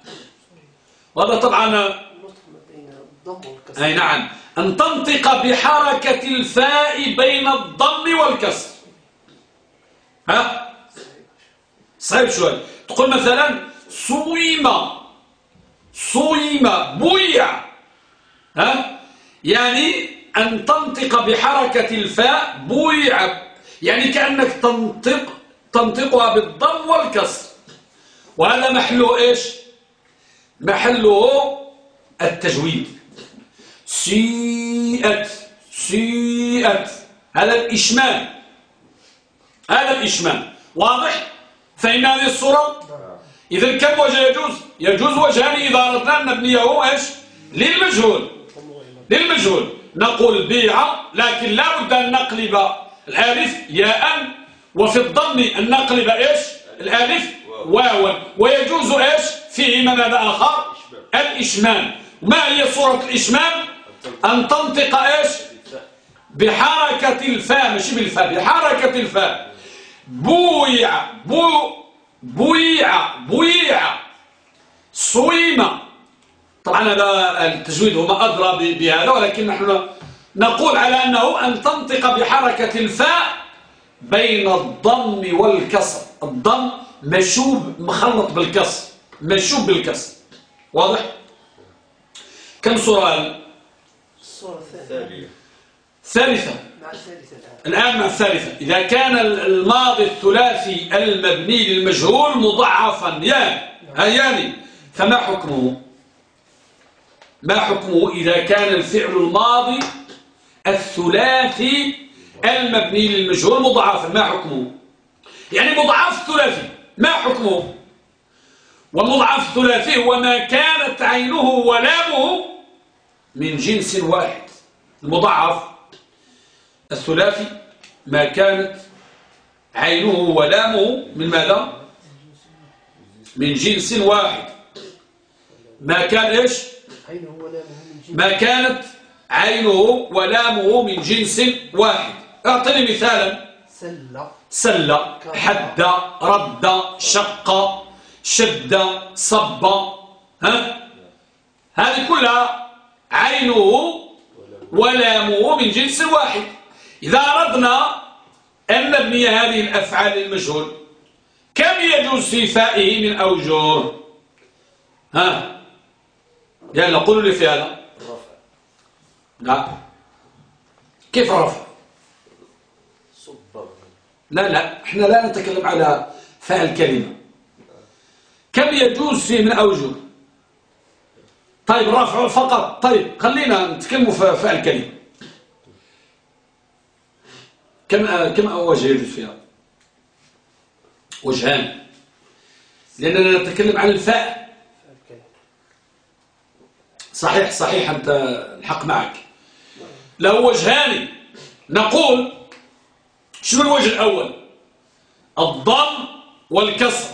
وهذا طبعا أي نعم. أن تنطق بحركة الفاء بين الضم والكسر. ها؟ صعب شوي. تقول مثلا صويم صويم بويع. ها؟ يعني أن تنطق بحركة الفاء بويع. يعني كأنك تنطق تنطقها بالضم والكسر. وهذا محله إيش؟ محله التجويد. سيئت. سيئت. هذا الإشمام هذا الإشمام. واضح؟ فإن هذه الصورة؟ إذا كم وجه يجوز؟ يجوز وجهان إذا أردنا أن نبنيه إيش؟ للمجهول. للمجهول. نقول بيع لكن لا بد أن نقلب الألف ياء وفي الضم أن نقلب إيش؟ الألف واوا. ويجوز إيش؟ فيه ماذا آخر الإشمام. ما هي صورة الإشمام؟ أن تنطق إيش؟ بحركة الفاء. مش بالفاء بحركة الفاء. بويع بو بويع بويع صويمة طبعا هذا التجويد هما أدرى بهذا ولكن نحن نقول على أنه أن تنطق بحركة الفاء بين الضم والكسر الضم مشوب مخلط بالكسر مشوب بالكسر واضح كم سؤال الثالثة الآن مع الثالثة. إذا كان الماضي الثلاثي المبني للمجهول مضعفا يا هياني فما حكمه؟ ما حكمه إذا كان الفعل الماضي الثلاثي المبني للمجهول مضعفا ما حكمه؟ يعني مضعف ثلاثي ما حكمه؟ والمضعف الثلاثي هو ما كانت عينه ولامه من جنس واحد. المضعف الثلاثي ما كانت عينه ولامه من ماذا؟ من جنس واحد. ما كان إيش؟ ما كانت عينه ولامه من جنس واحد. أعطني مثالا. سلة سلة حد رد شق شد صب. ها؟ هذه كلها عينه ولامه من جنس واحد. إذا أردنا أن نبني هذه الأفعال المجهول كم يجوز في فائه من أوجه ها؟ يلا قولوا لي في هذا. الرفع لا. كيف رفع؟ صب لا لا. إحنا لا نتكلم على فاء الكلمة كم يجوز فيه من أوجه طيب رفع فقط. طيب خلينا نتكلم في فاء الكلمة كم كم وجه يجوز فيها وجهان. لأننا نتكلم عن الفاء. صحيح صحيح أنت الحق معك. له وجهان. نقول شنو الوجه الأول؟ الضم والكسر.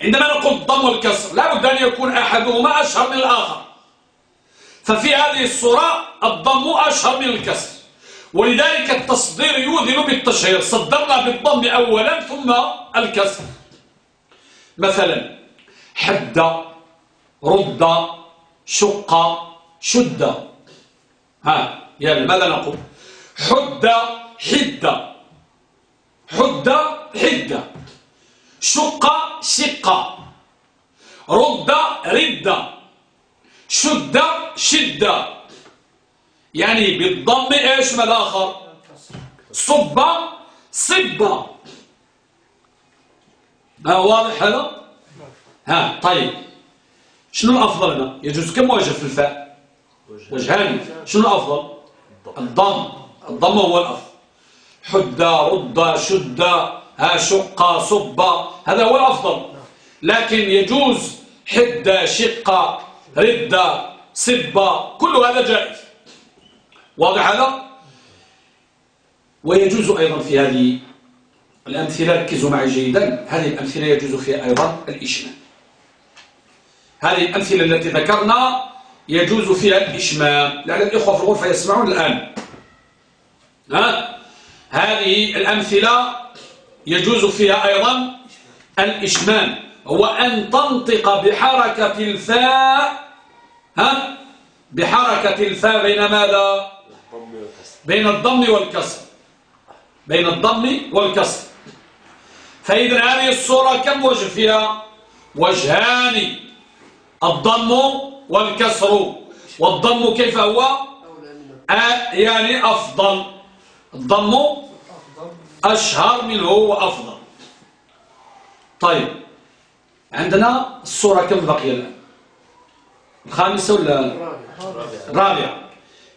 عندما نقول الضم والكسر لا بد أن يكون أحدهما أشهر من الآخر. ففي هذه الصورة الضم أشهر من الكسر. ولذلك التصدير يوذن بالتشهير. صدرنا بالضم أولا ثم الكسر. مثلا حد رد شق شد. ها يعني ماذا نقول؟ حد حد. حد حد. شق شق. رد رد. شد شد. يعني بالضم إيش ما الآخر؟ صب صب ها واضح هذا؟ ها طيب. شنو الافضل هنا؟ يجوز كم وجه في الفاء؟ وجهان. شنو الافضل؟ الضم. الضم هو الافضل حد رد شد ها شق صب هذا هو الأفضل. لكن يجوز حد شق رد صب كل هذا جائز. واضح هذا؟ ويجوز أيضا في هذه الأمثلة ركزوا معي جيدا هذه الأمثلة يجوز فيها أيضا الإشمام هذه الأمثلة التي ذكرنا يجوز فيها الإشمام لعل الإخوة في الغرفة يسمعون الآن. ها؟ هذه الأمثلة يجوز فيها أيضا الإشمام هو أن تنطق بحركة الفاء ها؟ بحركة الفاء بين ماذا؟ بين الضم والكسر. بين الضم والكسر. فإذا هذه الصورة كم وجه فيها؟ وجهان. الضم والكسر. والضم كيف هو؟ يعني أفضل. الضم أشهر منه وأفضل. طيب. عندنا الصورة كم بقي الآن؟ الخامسة ولا؟ الرابعة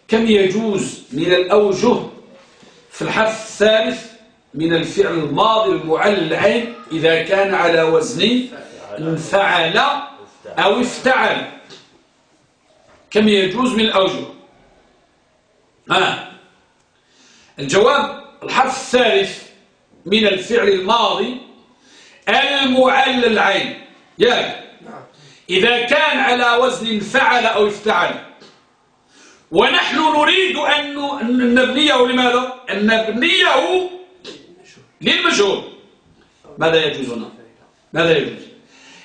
كم يجوز من الأوجه في الحرف الثالث من الفعل الماضي المعلل العين إذا كان على وزن انفعل أو افتعل؟ كم يجوز من الأوجه؟ آه. الجواب الحرف الثالث من الفعل الماضي المعلل العين يا إذا كان على وزن فعل أو افتعل ونحن نريد أن نبنيه لماذا؟ أن نبنيه للمجهول ماذا يجوز هنا؟ ماذا يجوز؟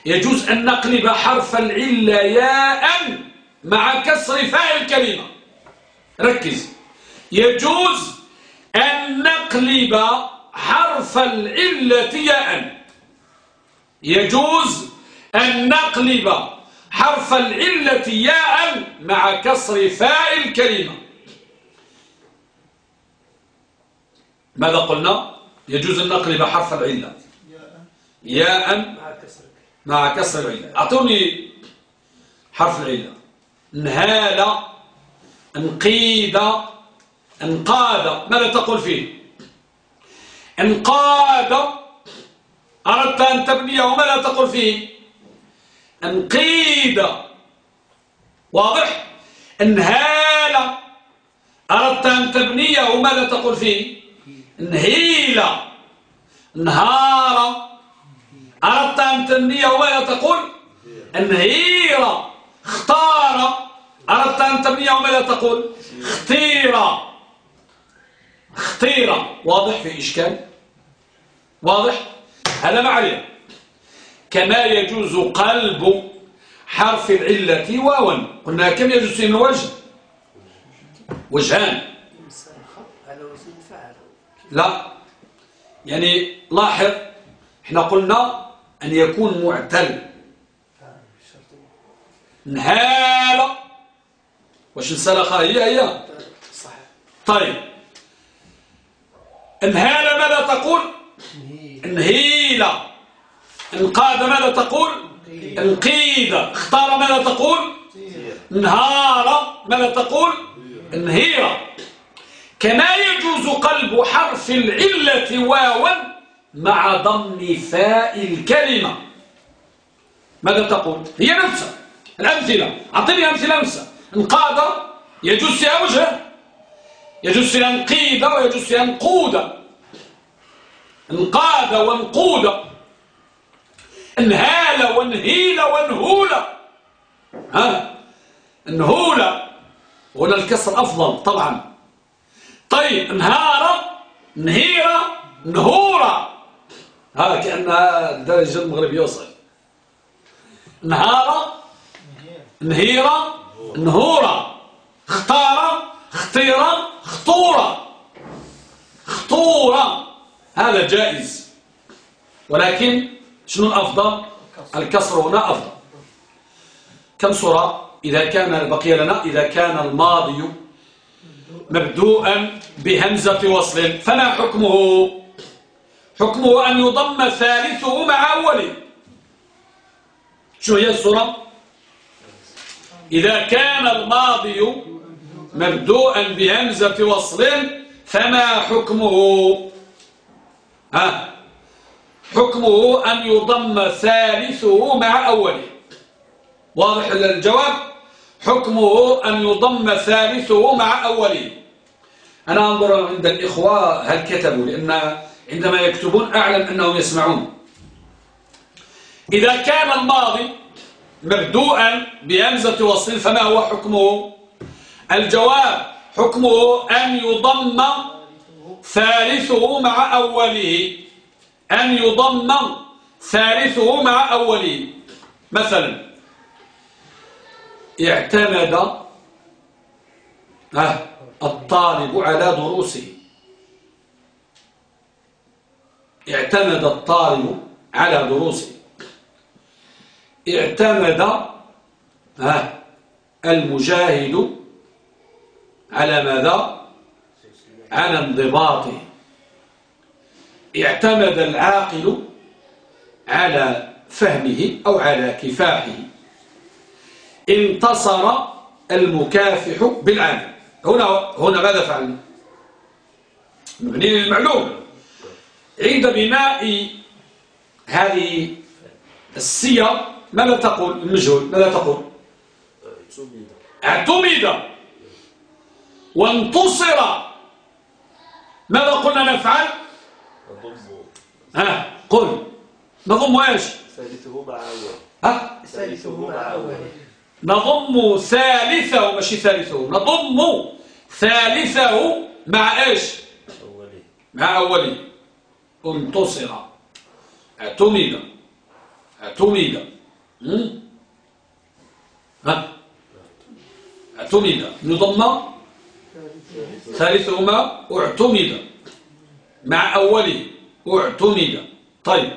يجوز أن نقلب حرف العلة ياء مع كسر فاء الكلمة ركز يجوز أن نقلب حرف العلة ياء يجوز أن نقلب حرف العلة ياء مع كسر فاء الكلمة. ماذا قلنا؟ يجوز أن نقلب حرف العلة. ياء مع كسر العلة. أعطوني حرف العلة. انهال انقيد انقاد. ماذا تقول فيه؟ انقاد. أردت أن تبنيه. ماذا تقول فيه؟ انقيد واضح؟ انهال. أردت أن تبنيه ماذا تقول فيه؟ انهيل. انهار. أردت أن تبنيه ماذا تقول؟ انهير. اختار. أردت أن تبنيه ماذا تقول؟ اختير. اختير. واضح في إشكال؟ واضح؟ هذا ما كما يجوز قلب حرف العلة واوا قلنا كم يجوز فيه وجه؟ وجهان. لا. يعني لاحظ إحنا قلنا أن يكون معتل. نهال واش نسلخها هي هي. طيب. انهال ماذا تقول؟ انهيل. انقاد ماذا تقول؟ انقيد اختار ماذا تقول؟ انهار. ماذا تقول؟ انهير كما يجوز قلب حرف العلة واوا مع ضم فاء الكلمة. ماذا تقول؟ هي نفسها الأمثلة. أعطيني أمثلة نفسها انقاد يجوز فيها وجه. يجوز فيها انقيد ويجوز فيها انقود انقاد وانقود انهال وانهيل وانهول ها؟ انهول هنا الكسر أفضل طبعا. طيب انهار انهير نهورا هذا كأنها الدرجة المغربية يوصل. انهار انهير نهورا اختار اختيرا خطورا خطورا هذا جائز. ولكن شنو الأفضل الكسر هنا أفضل. كم صورة إذا كان بقي لنا إذا كان الماضي مبدوءا بهمزة وصل فما حكمه؟ حكمه أن يضم ثالثه مع أوله. شو هي الصورة إذا كان الماضي مبدوءا بهمزة وصل فما حكمه؟ ها؟ حكمه أن يضم ثالثه مع أوله. واضح الجواب؟ حكمه أن يضم ثالثه مع أوله. أنا أنظر عند الإخوة هل كتبوا؟ لأن عندما يكتبون أعلم أنهم يسمعون. إذا كان الماضي مبدوءا بهمزة وصل فما هو حكمه؟ الجواب حكمه أن يضم ثالثه مع أوله. أن يضم ثالثه مع أوله مثلا اعتمد الطالب على دروسه. اعتمد الطالب على دروسه. اعتمد المجاهد على ماذا؟ على انضباطه. اعتمد العاقل على فهمه أو على كفاحه. انتصر المكافح بالعمل. هنا هنا ماذا فعلنا مبني للمعلوم. عند بناء هذه السير ماذا تقول المجهول ماذا تقول؟ اعتمد. وانتصر. ماذا قلنا نفعل؟ ها قل. نضم إيش؟ ثالثه مع أول. ها؟ ثالثه مع أوله نضم ثالثة ماشي ثالثه نضم ثالثة مع إيش؟ أولي. مع أولي. انتصر. اعتمد اعتمد؟ ها؟ اعتمد نضم. ثالثهما. اعتمد مع أوله اعتمد طيب.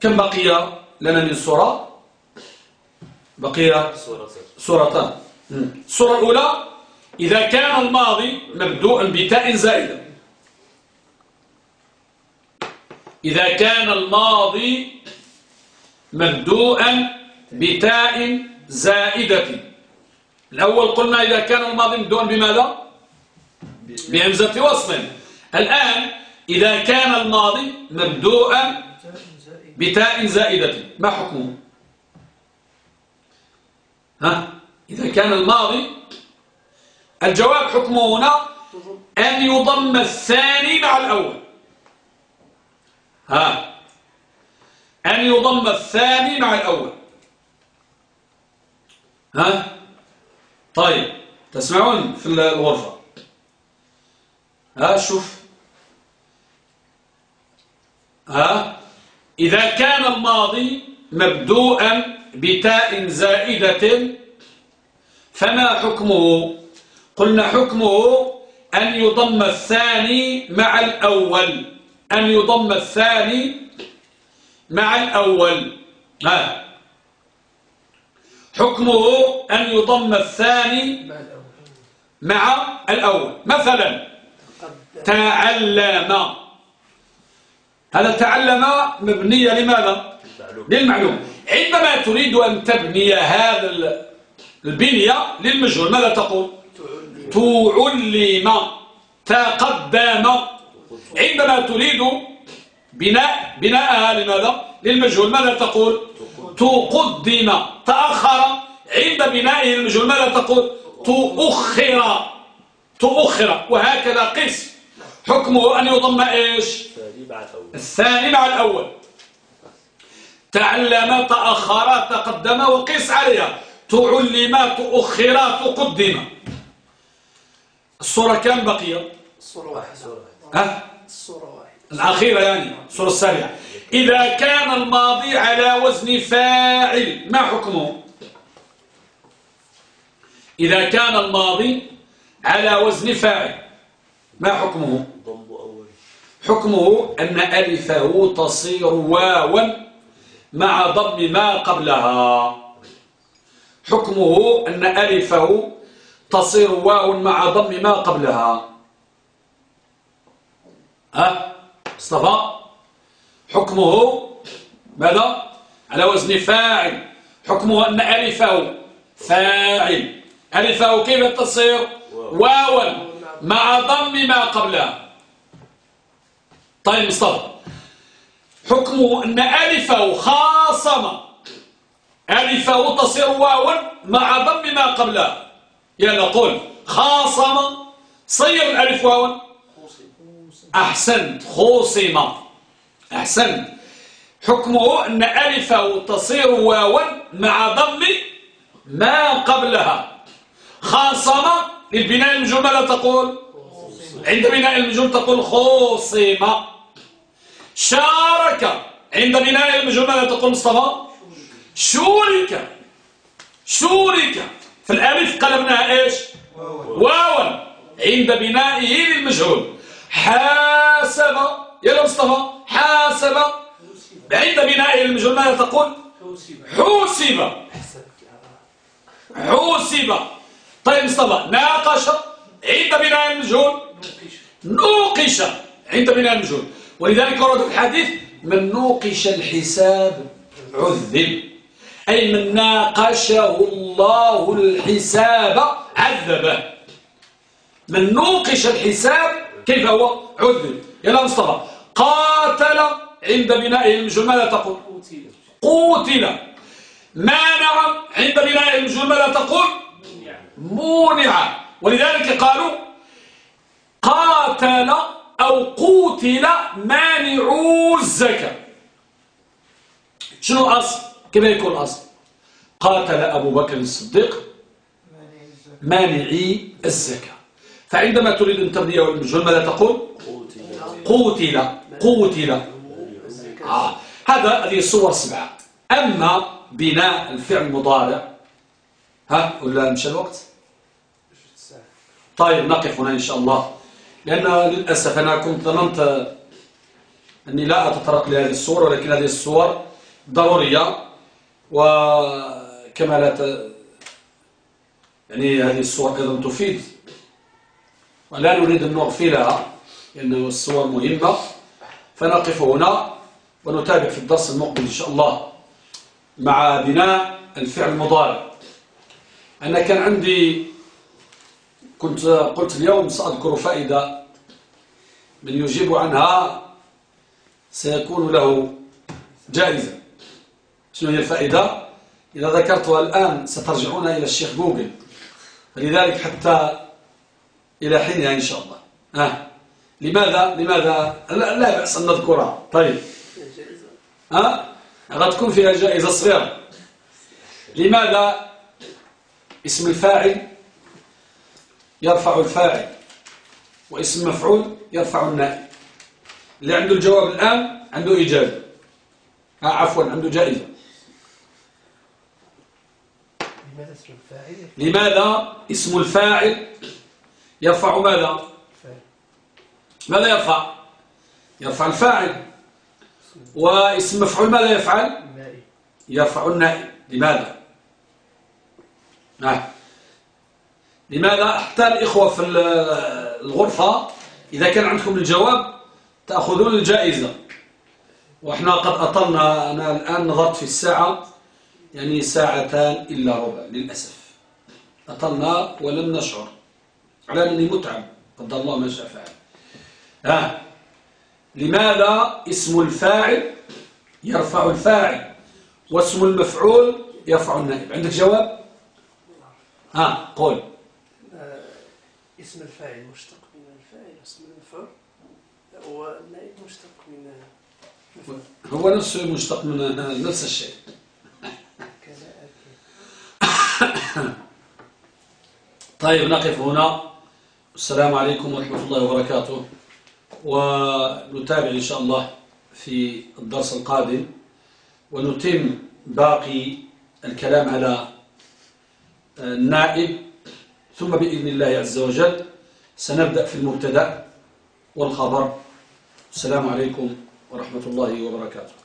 كم بقي لنا من سورة؟ بقي سورتان. السورة الأولى إذا كان الماضي مبدوءا بتاء زائدة إذا كان الماضي مبدوءا بتاء زائدة. الأول قلنا إذا كان الماضي مبدوءا بماذا؟ بهمزة وصل الآن إذا كان الماضي مبدوءا بتاء زائدة ما حكمه؟ ها؟ إذا كان الماضي الجواب حكمه هنا أن يضم الثاني مع الأول. ها؟ أن يضم الثاني مع الأول. ها؟ طيب تسمعون في الغرفة. ها شوف. ها؟ إذا كان الماضي مبدوءا بتاء زائدة فما حكمه؟ قلنا حكمه أن يضم الثاني مع الأول. أن يضم الثاني مع الأول. ها؟ حكمه أن يضم الثاني مع الأول. مثلا تعلم هذا تعلم مبنية لماذا؟ للمعلوم عندما تريد أن تبني هذا البنية للمجهول ماذا تقول؟ تعلم تقدم عندما تريد بناء بناءها لماذا؟ للمجهول ماذا تقول؟ تقدم تأخر عند بنائه المجهول ماذا تقول؟ تؤخر تؤخر وهكذا قس حكمه أن يضم إيش؟ الثاني مع الأول. الثاني مع الأول تعلم تأخر تقدم وقس عليها. تعلم تؤخر تقدم. الصورة كم بقي الصورة واحدة. ها؟ الصورة واحدة. الأخيرة يعني الصورة السابعة. إذا كان الماضي على وزن فاعل ما حكمه؟ إذا كان الماضي على وزن فاعل ما حكمه؟ حكمه أن ألفه تصير واوا مع ضم ما قبلها. حكمه أن ألفه تصير واو مع ضم ما قبلها. ها؟ مصطفى؟ حكمه ماذا؟ على وزن فاعل. حكمه أن ألفه فاعل. ألفه كيف تصير؟ واوا مع ضم ما قبلها. طيب مصطفى. حكمه أن ألفه خاصم. ألفه تصير واوا مع ضم ما قبلها يلا قل خاصم. صير الألف واوا. أحسنت. خوصم. أحسنت. حكمه أن ألفه تصير واوا مع ضم ما قبلها. خاصم. للبناء المجمل ماذا تقول؟ عند بناء المجمل تقول خوصم. شارك عند بناء المجمل ماذا تقول مصطفى شورك شورك في الألف قلبناها إيش؟ واوا عند بنائه للمجهول حاسب يا مصطفى حاسب. عند بنائه للمجهول ماذا تقول؟ حوسب. حوسب. طيب مصطفى ناقش عند بناء المجهول. نوقش عند بناء المجهول. ولذلك ورد في الحديث من نوقش الحساب عذب. أي من ناقشه الله الحساب عذبه من نوقش الحساب كيف هو؟ عذب. يلا مصطفى قاتل عند بنائه المجهول ماذا تقول؟ قوتل مانع عند المجهول ماذا تقول؟ مونع. ولذلك قالوا قاتل أو قوتل مانعو الزكاة. شنو الأصل؟ كيف يكون الأصل؟ قاتل أبو بكر الصديق مانعي الزكاة. فعندما تريد أن تبني المجهول ماذا تقول؟ قوتل قوتل آه. هذا هذه الصور سبعة أما بناء الفعل المضارع ها ولا مشى الوقت؟ طيب نقف هنا إن شاء الله. لأن للأسف أنا كنت ظننت أني لا أتطرق لهذه الصور ولكن هذه الصور ضرورية وكما لا ت... يعني هذه الصور أيضا تفيد. ولا نريد أن نغفلها لأن الصور مهمة. فنقف هنا ونتابع في الدرس المقبل إن شاء الله مع بناء الفعل المضارع. أنا كان عندي كنت قلت اليوم سأذكر فائدة من يجيب عنها سيكون له جائزة. شنو هي الفائدة؟ إذا ذكرتها الآن سترجعون إلى الشيخ جوجل. فلذلك حتى إلى حينها إن شاء الله. ها؟ لماذا؟ لماذا؟ لا, لا بأس أن نذكرها. طيب. ها؟ غتكون فيها جائزة صغيرة. لماذا؟ اسم الفاعل يرفع الفاعل واسم مفعول يرفع النائب. اللي عنده الجواب الآن عنده إجابة آه عفوا عنده جائزة. لماذا اسم الفاعل؟ لماذا اسم الفاعل يرفع ماذا؟ ماذا يرفع؟ يرفع الفاعل. واسم مفعول ماذا يفعل؟ يرفع النائب. لماذا؟ نعم. لماذا حتى الإخوة في الغرفة إذا كان عندكم الجواب تأخذون الجائزة. وإحنا قد أطلنا أنا الآن نظرت في الساعة يعني ساعتان إلا ربع للأسف. أطلنا ولم نشعر. على أنني متعب قدر الله ما شاء فعل. ها لماذا اسم الفاعل يرفع الفاعل واسم المفعول يرفع النائب؟ عندك جواب؟ ها قول. اسم الفاعل مشتق من الفاعل اسم المفعول والنائب مشتق من هو نفسه مشتق من نفس الشيء. طيب نقف هنا. السلام عليكم ورحمة الله وبركاته. ونتابع إن شاء الله في الدرس القادم. ونتم باقي الكلام على النائب ثم بإذن الله عز وجل سنبدأ في المبتدأ والخبر. السلام عليكم ورحمة الله وبركاته.